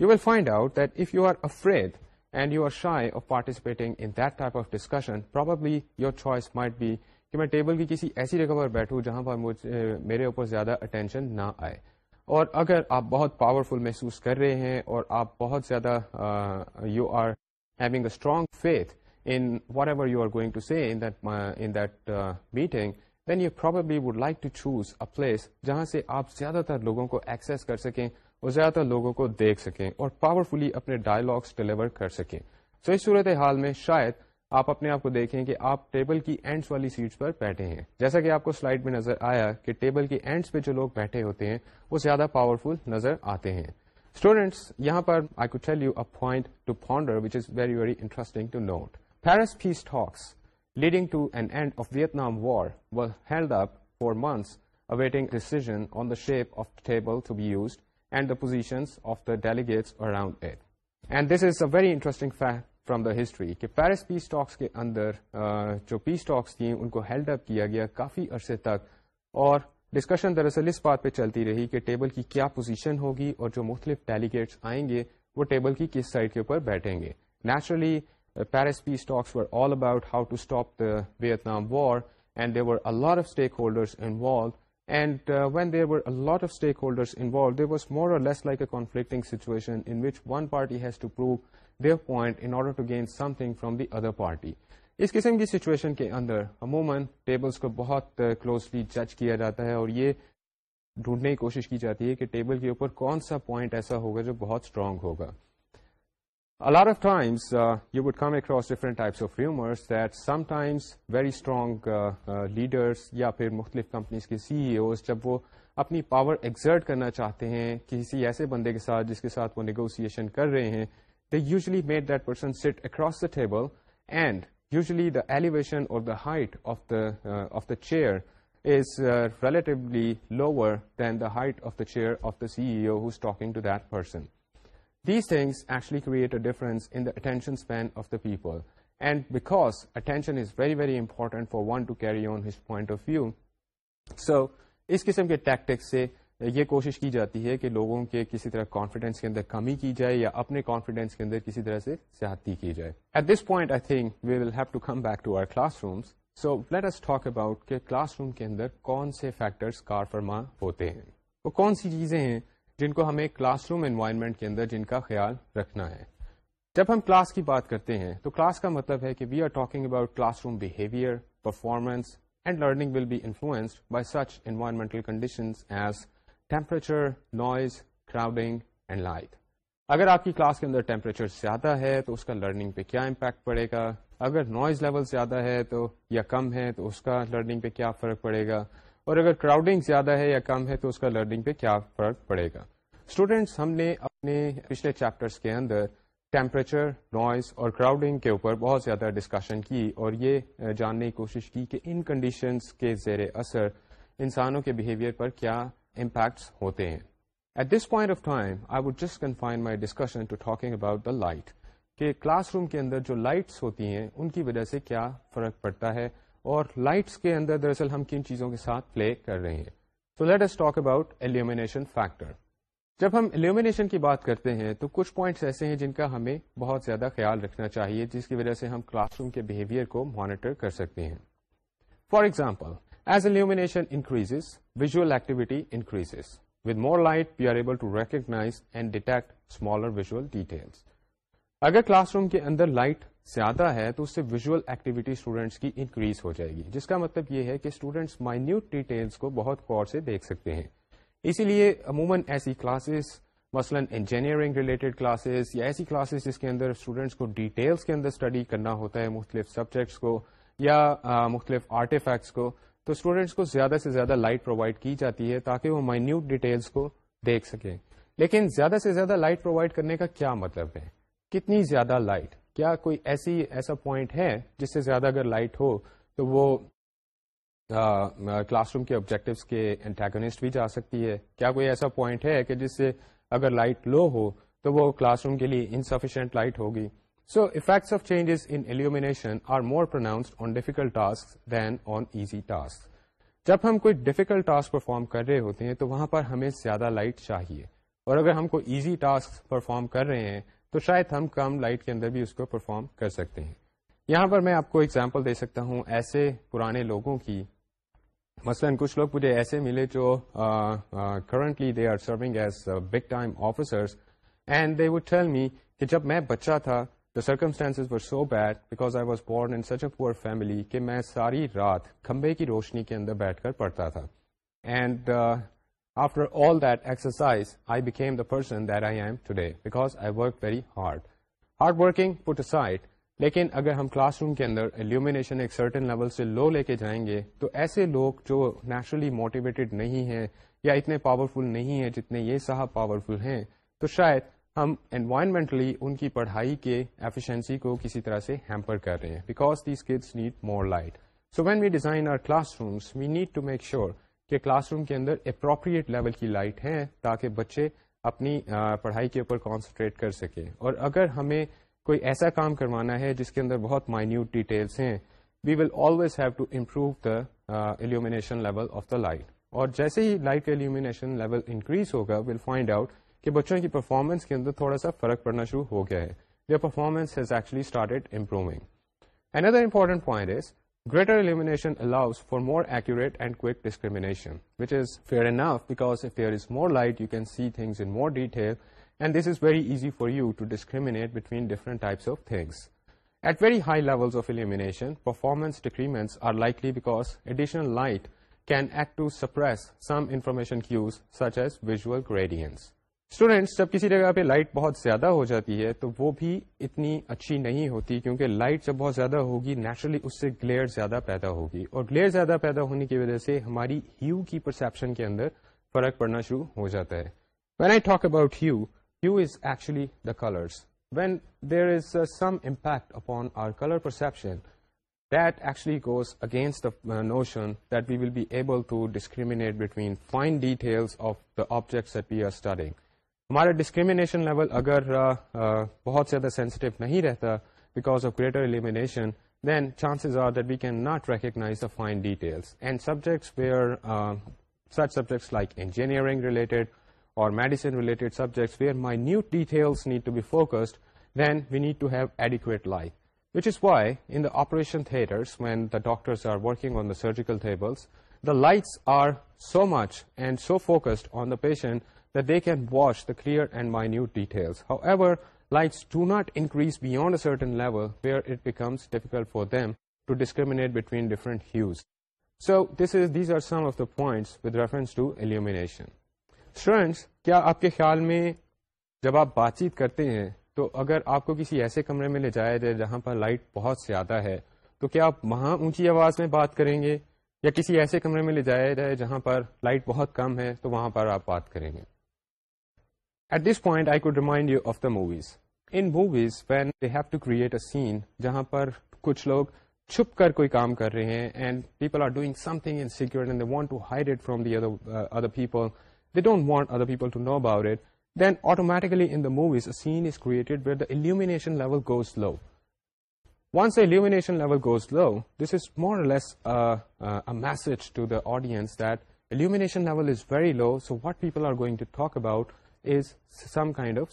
[SPEAKER 2] you will find out that if you are afraid and you are of participating in that type of discussion probably your choice might be کہ میں table کی کسی ایسی جگہ پر بیٹھوں جہاں پر میرے اوپر زیادہ اٹینشن نہ آئے اور اگر آپ بہت پاورفل محسوس کر رہے ہیں اور آپ بہت زیادہ you are having a strong faith place جہاں سے آپ زیادہ تر لوگوں کو ایکسیس کر سکیں اور زیادہ تر لوگوں کو دیکھ سکیں اور پاورفلی اپنے ڈائلگس ڈلیور کر سکیں سو so, اس صورت حال میں شاید آپ اپنے آپ کو دیکھیں کہ آپ ٹیبل کی اینڈس والی سیٹ پر بیٹھے ہیں جیسا کہ آپ کو سلائڈ میں نظر آیا کہ ٹیبل کی اینڈس پہ جو لوگ بیٹھے ہوتے ہیں وہ زیادہ پاورفل نظر آتے ہیں اسٹوڈینٹس یہاں پر I tell you point to founder which is very very interesting to note Paris peace talks leading to an end of Vietnam war held up four months and the positioning around a very interesting from the history کہ Paris peace talks کے اندر جو peace stocks تھیں ان کو held up کیا گیا کافی عرصے تک اور ڈسکشن دراصل اس بات پہ چلتی رہی کہ ٹیبل کی کیا پوزیشن ہوگی اور جو مختلف ڈیلیگیٹس آئیں گے وہ ٹیبل کی کس سائڈ کے اوپر بیٹھیں گے naturally Paris uh, like a how to stop which one war and to of stake point less like a gain situation from the other party اس قسم کی سچویشن کے اندر عموماً کو بہت کلوزلی uh, جج کیا جاتا ہے اور یہ ڈھونڈنے کی کوشش کی جاتی ہے کہ ٹیبل کے اوپر کون سا پوائنٹ ایسا ہوگا جو بہت اسٹرانگ ہوگا Uh, across you would come across different types of strong very strong leaders یا پھر مختلف کمپنیز کے سی ای اوز جب وہ اپنی پاور exert کرنا چاہتے ہیں کسی ایسے بندے کے ساتھ جس کے ساتھ وہ negotiation کر رہے ہیں that person sit across the across the table and usually the elevation or the height of the of the chair is relatively lower than the height of the chair of the see who's talking to that person these span actually create a And because attention is very very important for one to carry on his point of view so اس قسم کے tactics سے یہ کوشش کی جاتی ہے کہ لوگوں کے کسی طرح کانفیڈینس کے اندر کمی کی جائے یا اپنے کانفیڈینس کے اندر کسی طرح سے زیادتی کی جائے at this point I think we will have to come back to our classroom so let's talk about کہ کلاس روم کے اندر کون سے فیکٹرس کار فرما ہوتے ہیں وہ کون سی چیزیں ہیں جن کو ہمیں کلاس روم انوائرمنٹ کے اندر جن کا خیال رکھنا ہے جب ہم کلاس کی بات کرتے ہیں تو کلاس کا مطلب ہے کہ we are talking about classroom behaviour performance and learning will be influence by such environmental condition as temperature noise crowding and light اگر آپ کی کلاس کے اندر ٹیمپریچر زیادہ ہے تو اس کا لرننگ پہ کیا امپیکٹ پڑے گا اگر نوائز لیول زیادہ ہے تو یا کم ہے تو اس کا لرننگ پہ کیا فرق پڑے گا اور اگر کراؤڈنگ زیادہ ہے یا کم ہے تو اس کا لرننگ پہ کیا فرق پڑے گا اسٹوڈینٹس ہم نے اپنے پچھلے چیپٹر کے اندر ٹیمپریچر نوائز اور کراؤڈنگ کے اوپر بہت زیادہ ڈسکشن کی اور یہ جاننے کی کوشش کی کہ ان کنڈیشنز کے زیر اثر انسانوں کے بہیویئر پر کیا امپیکٹس ہوتے ہیں at this point of time I would just confine my discussion to talking about the light کہ کلاس روم کے اندر جو لائٹس ہوتی ہیں ان کی وجہ سے کیا فرق پڑتا ہے اور لائٹس کے اندر دراصل ہم کن چیزوں کے ساتھ پلے کر رہے ہیں تو let's talk about illumination factor جب ہم ایلیومینیشن کی بات کرتے ہیں تو کچھ پوائنٹس ایسے ہیں جن کا ہمیں بہت زیادہ خیال رکھنا چاہیے جس کی وجہ سے ہم کلاس روم کے بہیویئر کو مانیٹر کر سکتے ہیں for example as illumination increase visual activity increase with more light we are able to recognise and detect smaller visual details اگر کلاس روم کے اندر لائٹ زیادہ ہے تو اس سے ویژول ایکٹیویٹی اسٹوڈینٹس کی انکریز ہو جائے گی جس کا مطلب یہ ہے کہ اسٹوڈینٹس مائنیوٹ ڈیٹیلس کو بہت غور سے دیکھ سکتے ہیں اسی لیے عموماً ایسی کلاسز مثلاً انجینئرنگ ریلیٹڈ کلاسز یا ایسی کلاسز جس کے اندر اسٹوڈینٹس کو ڈیٹیلس کے اندر اسٹڈی کرنا ہوتا ہے مختلف سبجیکٹس کو یا مختلف آرٹیفیکٹس کو تو اسٹوڈینٹس کو زیادہ سے زیادہ لائٹ پرووائڈ کی جاتی ہے تاکہ وہ مائنیوٹ ڈیٹیلس کو دیکھ سکیں لیکن زیادہ سے زیادہ لائٹ پرووائڈ کرنے کا کیا مطلب ہے کتنی زیادہ لائٹ کیا کوئی ایسی ایسا پوائنٹ ہے جس سے زیادہ اگر لائٹ ہو تو وہ کلاس روم کے آبجیکٹوس کے انٹیگنسٹ بھی جا سکتی ہے کیا کوئی ایسا پوائنٹ ہے کہ جس سے اگر لائٹ لو ہو تو وہ کلاس روم کے لیے انسفیشینٹ لائٹ ہوگی so effects of changes in illumination are more pronounced on difficult task than on easy task جب ہم کوئی ڈیفیکلٹ ٹاسک پرفارم کر رہے ہوتے ہیں تو وہاں پر ہمیں زیادہ لائٹ چاہیے اور اگر ہم کوئی ایزی ٹاسک پرفارم کر رہے ہیں تو شاید ہم کم لائٹ کے اندر بھی اس کو پرفارم کر سکتے ہیں یہاں پر میں آپ کو اگزامپل دے سکتا ہوں ایسے پرانے لوگوں کی مثلاً کچھ لوگ مجھے ایسے ملے جو currently they are serving as big time officers and they tell me کہ جب میں بچہ تھا the circumstances were so bad because I was born in such a poor family کہ میں ساری رات کھمبے کی روشنی کے اندر بیٹھ کر پڑھتا تھا and after all that person I became the person because I work very hard hard working put site لیکن اگر ہم کلاس روم کے اندر ایلومینیشن ایک سرٹن لیول سے لو لے کے جائیں گے تو ایسے لوگ جو نیچرلی موٹیویٹیڈ نہیں ہیں یا اتنے پاورفل نہیں ہیں جتنے یہ صاحب پاورفل ہیں تو شاید ہم انوائرمنٹلی ان کی پڑھائی کے ایفیشنسی کو کسی طرح سے ہیمپر کر رہے ہیں because these kids need more light so when we design our classrooms we need to make sure کہ کلاس روم کے اندر اپروپریٹ لیول کی لائٹ ہیں تاکہ بچے اپنی پڑھائی کے اوپر کانسنٹریٹ کر سکیں اور اگر ہمیں کوئی ایسا کام کروانا ہے جس کے اندر بہت مائنیوٹ ڈیٹیلس ہیں we will always have to improve the illumination level of the light اور جیسے ہی لائٹ کا ایلیومینیشن لیول انکریز ہوگا ول فائنڈ آؤٹ کہ بچوں کی پرفارمنس کے اندر تھوڑا سا فرق پڑنا شروع ہو گیا ہے Greater illumination allows for more accurate and quick discrimination, which is fair enough because if there is more light, you can see things in more detail, and this is very easy for you to discriminate between different types of things. At very high levels of illumination, performance decrements are likely because additional light can act to suppress some information cues such as visual gradients. Students جب کسی جگہ پہ light بہت زیادہ ہو جاتی ہے تو وہ بھی اتنی اچھی نہیں ہوتی کیونکہ لائٹ جب بہت زیادہ ہوگی نیچرلی اس سے گلیئر زیادہ پیدا ہوگی اور گلیئر زیادہ پیدا ہونے کی وجہ سے ہماری ہیو کی پرسپشن کے اندر فرق پڑنا شروع ہو جاتا ہے when I talk about hue hue is actually the colours when there is some impact upon our colour perception that actually goes against notion that we will be able to discriminate between fine detail of the objects we are ہمارا discrimination level اگر بہت زیادہ sensitive نہیں رہتا because of greater illumination then chances are that we can not recognise the fine details and subjects subjects where such like engineering related اور medicine related subjects where minute details need to be focused then we need to have adequate light which is why in the operation theatre when the doctors are working on the surgical tables the lights are so much and so focused on the patient they can watch the clear and minute detail lights do not increase beyond certain levels difficult for them to discriminate different so this is these are of the points کیا آپ کے خیال میں جب آپ بات چیت کرتے ہیں تو اگر آپ کو کسی ایسے کمرے میں لے جایا جائے جہاں پر لائٹ بہت زیادہ ہے تو کیا آپ وہاں اونچی آواز میں بات کریں گے یا کسی ایسے کمرے میں لے جایا جائے جہاں پر لائٹ بہت کم ہے تو وہاں پر آپ بات کریں گے at this point I could remind you of the movies when have to create scene جہاں پر کچھ لوگ چھپ کر کوئی کام کر رہے ہیں don't want other people it automatically scene is created illumination illumination audience illumination low so what people are going to talk about some kind of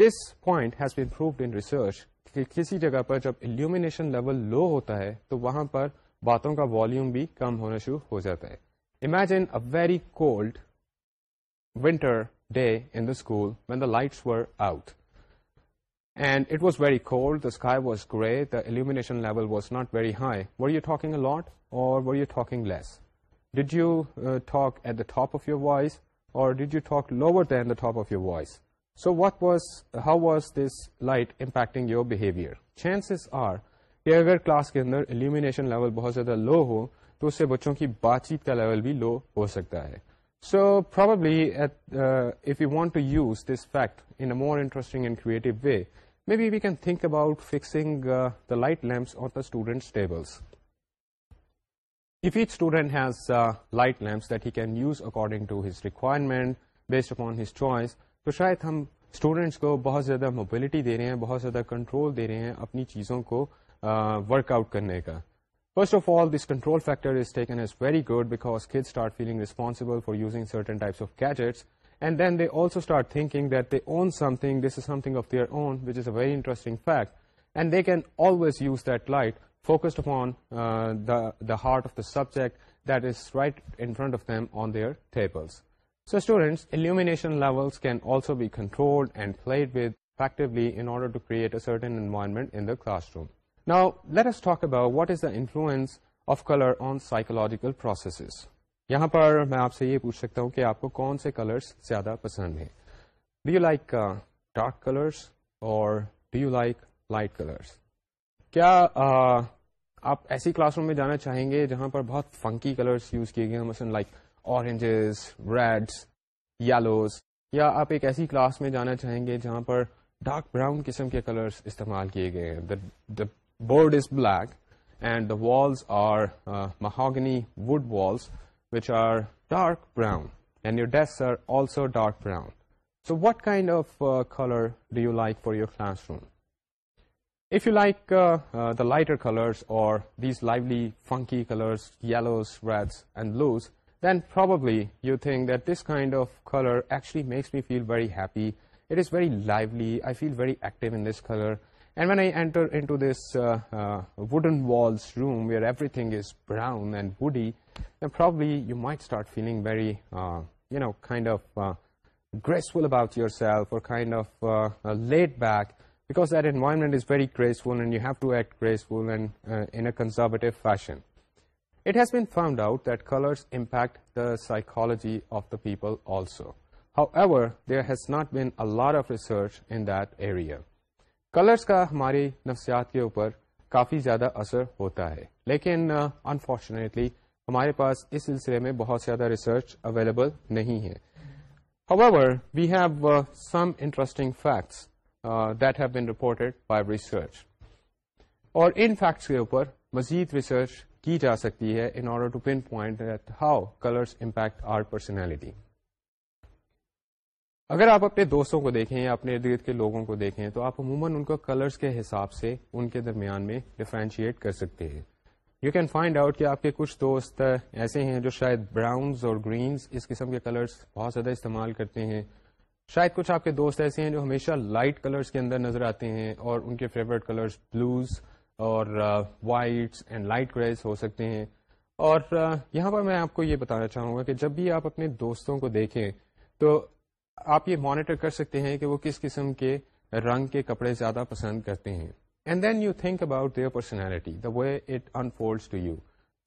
[SPEAKER 2] This this point has proved in in research کسی جگہ پر جب illumination level low ہوتا ہے تو وہاں پر باتوں کا volume بھی کم ہونا شروع ہو جاتا ہے imagine in very cold winter day in school out. And were out and it was very cold the sky was grey was level was not very high talking you talking a were or you less? Less you you talk at the top of your voice or did you talk lower top top of voice? Voice so was, how was this light impacting your behaviour chances are کہ اگر class کے اندر المنیشن level بہت زیادہ لو ہو تو اس سے بچوں کی بات چیت کا لیول بھی لو ہو سکتا ہے so probably this fact in more interesting and creative way maybe we can think about fixing the light lamps on the students tables If each student has uh, light lamps that he can use according to his requirement, based upon his choice, تو شاید ہم students کو بہت زیادہ mobility دے رہے ہیں بہت زیادہ کنٹرول دے رہے ہیں اپنی چیزوں کو ورک uh, آؤٹ کرنے کا first of all this control factor is taken as very good because kid start feeling responsible for using certain types of gadgets and then they also start thinking that they own دون sun which is a very interesting fact and they can always use that light focused uh, levels heart of the subject that is right in front of to on their certain can also the control room now let's talk about is is influence of colour on psychological processes. یہاں پر میں آپ سے یہ پوچھ سکتا ہوں کہ آپ کو کون سے کلرس زیادہ پسند ہیں do you like dark colours or do you like light colours کیا آپ ایسی کلاس روم میں جانا چاہیں گے جہاں پر بہت فنکی کلرس یوز کیے گئے ہیں مثلاً لائک اورنجز ریڈس یلوز یا آپ ایک ایسی کلاس میں جانا چاہیں گے جہاں پر ڈارک براؤن قسم کے کلرس استعمال کیے گئے ہیں board is black and the walls are mahogany wood walls which are dark brown and your desk are also dark brown so what kind of colour do you like for your classroom If you like uh, uh, the lighter colors or these lively, funky colors, yellows, reds, and blues, then probably you think that this kind of color actually makes me feel very happy. It is very lively. I feel very active in this color. And when I enter into this uh, wooden walls room where everything is brown and woody, then probably you might start feeling very, you know, kind of graceful about yourself, or kind of laid back, because that انائن is very graceful and you have to act graceful and انزرویٹ fashion it has found out that colour impact the psychology of the people also how there has not بینار colours کا ہماری نفسیات کے اوپر کافی زیادہ اثر ہوتا ہے لیکن انفارچونیٹلی ہمارے پاس اس سلسلے میں بہت زیادہ ریسرچ اویلیبل نہیں ہے some interesting facts that have been reported by research اور ان فیکٹس کے اوپر مزید ریسرچ کی جا سکتی ہے in order to pinpoint that how colours impact our personality اگر آپ اپنے دوستوں کو دیکھیں یا اپنے ارد گرد کے لوگوں کو دیکھیں تو آپ عموماً ان کو کلرس کے حساب سے ان کے درمیان میں ڈفرینشیٹ کر سکتے ہیں یو کین فائنڈ آؤٹ کہ آپ کے کچھ دوست ایسے ہیں جو شاید براؤنز اور گرینز اس قسم کے کلرس بہت زیادہ استعمال کرتے ہیں شاید کچھ آپ کے دوست ایسے ہیں جو ہمیشہ لائٹ کلرز کے اندر نظر آتے ہیں اور ان کے فیوریٹ کلرز بلوز اور وائٹس اینڈ لائٹ گریز ہو سکتے ہیں اور یہاں پر میں آپ کو یہ بتانا چاہوں گا کہ جب بھی آپ اپنے دوستوں کو دیکھیں تو آپ یہ مانیٹر کر سکتے ہیں کہ وہ کس قسم کے رنگ کے کپڑے زیادہ پسند کرتے ہیں and then you think about their personality the way it unfolds to you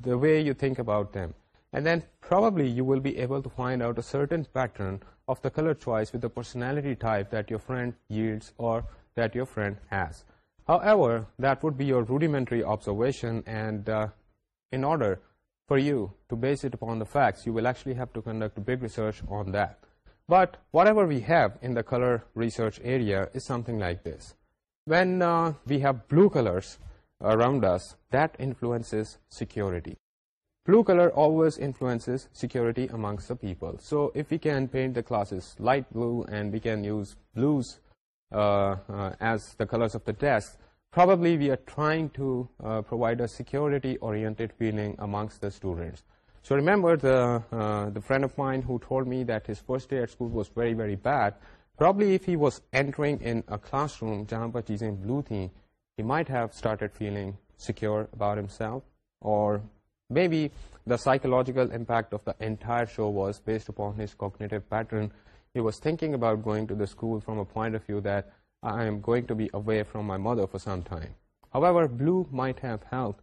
[SPEAKER 2] the way you think about them And then probably you will be able to find out a certain pattern of the color choice with the personality type that your friend yields or that your friend has. However, that would be your rudimentary observation, and uh, in order for you to base it upon the facts, you will actually have to conduct big research on that. But whatever we have in the color research area is something like this. When uh, we have blue colors around us, that influences security. Blue colour always influences security amongst the people so if you can paint the classes light blue and we can use blues as the colours of the desk purely we are trying to provide a security oriented feeling amongst the students so remember friend of mind who told me that his first was very very bad probably if he was entering in a classroom جہاں پر چیزیں blue تھیں might have started feeling secure about himself or Maybe the psychological impact of the entire show was based upon his cognitive pattern. He was thinking about going to the school from a point of view that I am going to be away from my mother for some time. However, blue might have helped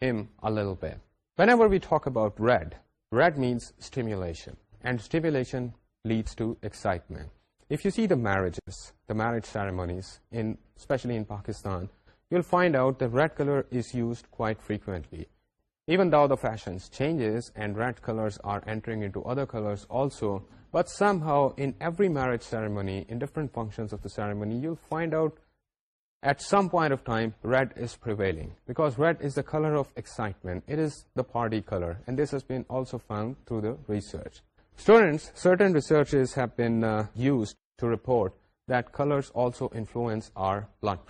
[SPEAKER 2] him a little bit. Whenever we talk about red, red means stimulation, and stimulation leads to excitement. If you see the marriages, the marriage ceremonies, especially in Pakistan, you'll find out that red color is used quite frequently. Even though the fashion changes and red colours are entering every marriage ceremony functioning red is داف ایکز the party colour and this has be research student certain research ہیٹروئنس are blood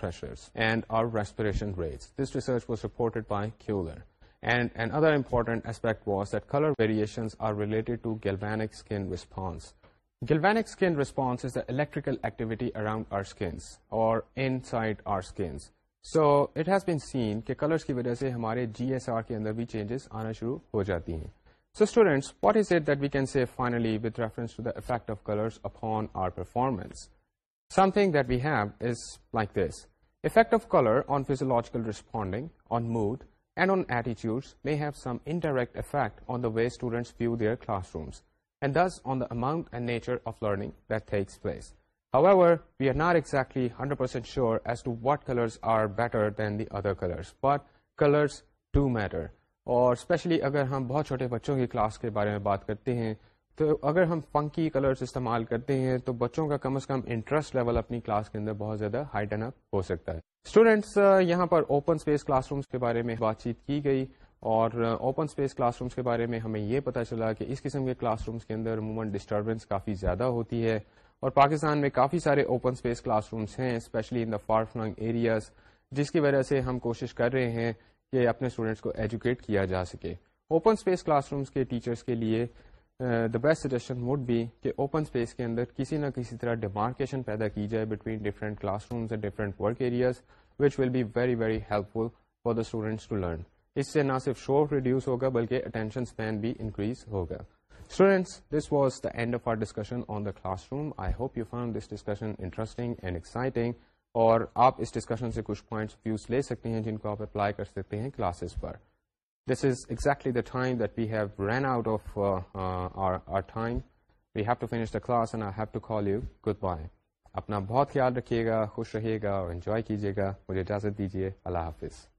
[SPEAKER 2] pressure research was reported by Q and and other important aspect was دلر variance are relate galvanic galvanic skin response is the electrical activity around irons or inside آئرنس so it has colour کی وجہ سے ہمارے جی S R کے اندر بھی changes آنا شروع ہو جاتی ہیں so students what is that we can see finally with reference of colour upon our performance something that we have is like this effect of colour on physiological responding on mood and on exactly effect on the way nature of learning are better than the other but but colours matter اور especially اگر ہم بہت چھوٹے بچوں کی class کے بارے میں بات کرتے ہیں تو اگر ہم فنکی کلرز استعمال کرتے ہیں تو بچوں کا کم از کم انٹرسٹ لیول اپنی کلاس کے اندر بہت زیادہ ہائٹن اپ ہو سکتا ہے اسٹوڈینٹس یہاں پر اوپن اسپیس کلاس رومس کے بارے میں بات چیت کی گئی اور اوپن اسپیس کلاس رومس کے بارے میں ہمیں یہ پتا چلا کہ اس قسم کے کلاس رومس کے اندر عموماً ڈسٹربینس کافی زیادہ ہوتی ہے اور پاکستان میں کافی سارے اوپن اسپیس کلاس رومس ہیں especially in the far flung areas جس کی وجہ سے ہم کوشش کر رہے ہیں کہ اپنے اسٹوڈینٹس کو ایجوکیٹ کیا جا سکے اوپن اسپیس کلاس رومس کے ٹیچرس کے لیے the best suggestion would be کہ اوپن اسپیس کے اندر کسی نہ کسی طرح ڈیمارکیشن پیدا کی جائے between different classrooms and different work areas which will be very very helpful for the students to learn اس سے نہ صرف شور ریڈیوس ہوگا بلکہ اٹینشن اسپین بھی انکریز ہوگا students this was the end of our discussion on the classroom I hope you find this discussion interesting and exciting اور آپ اس ڈسکشن سے کچھ پوائنٹس ویوز لے سکتے ہیں جن کو آپ اپلائی کر سکتے ہیں classes per this is exactly the time that we've run out of time we've to finish the class and goodbye اپنا بہت خیال رکھیے گا خوش رہیے گا اور انجوائے کیجیے گا مجھے اجازت دیجیے اللہ حافظ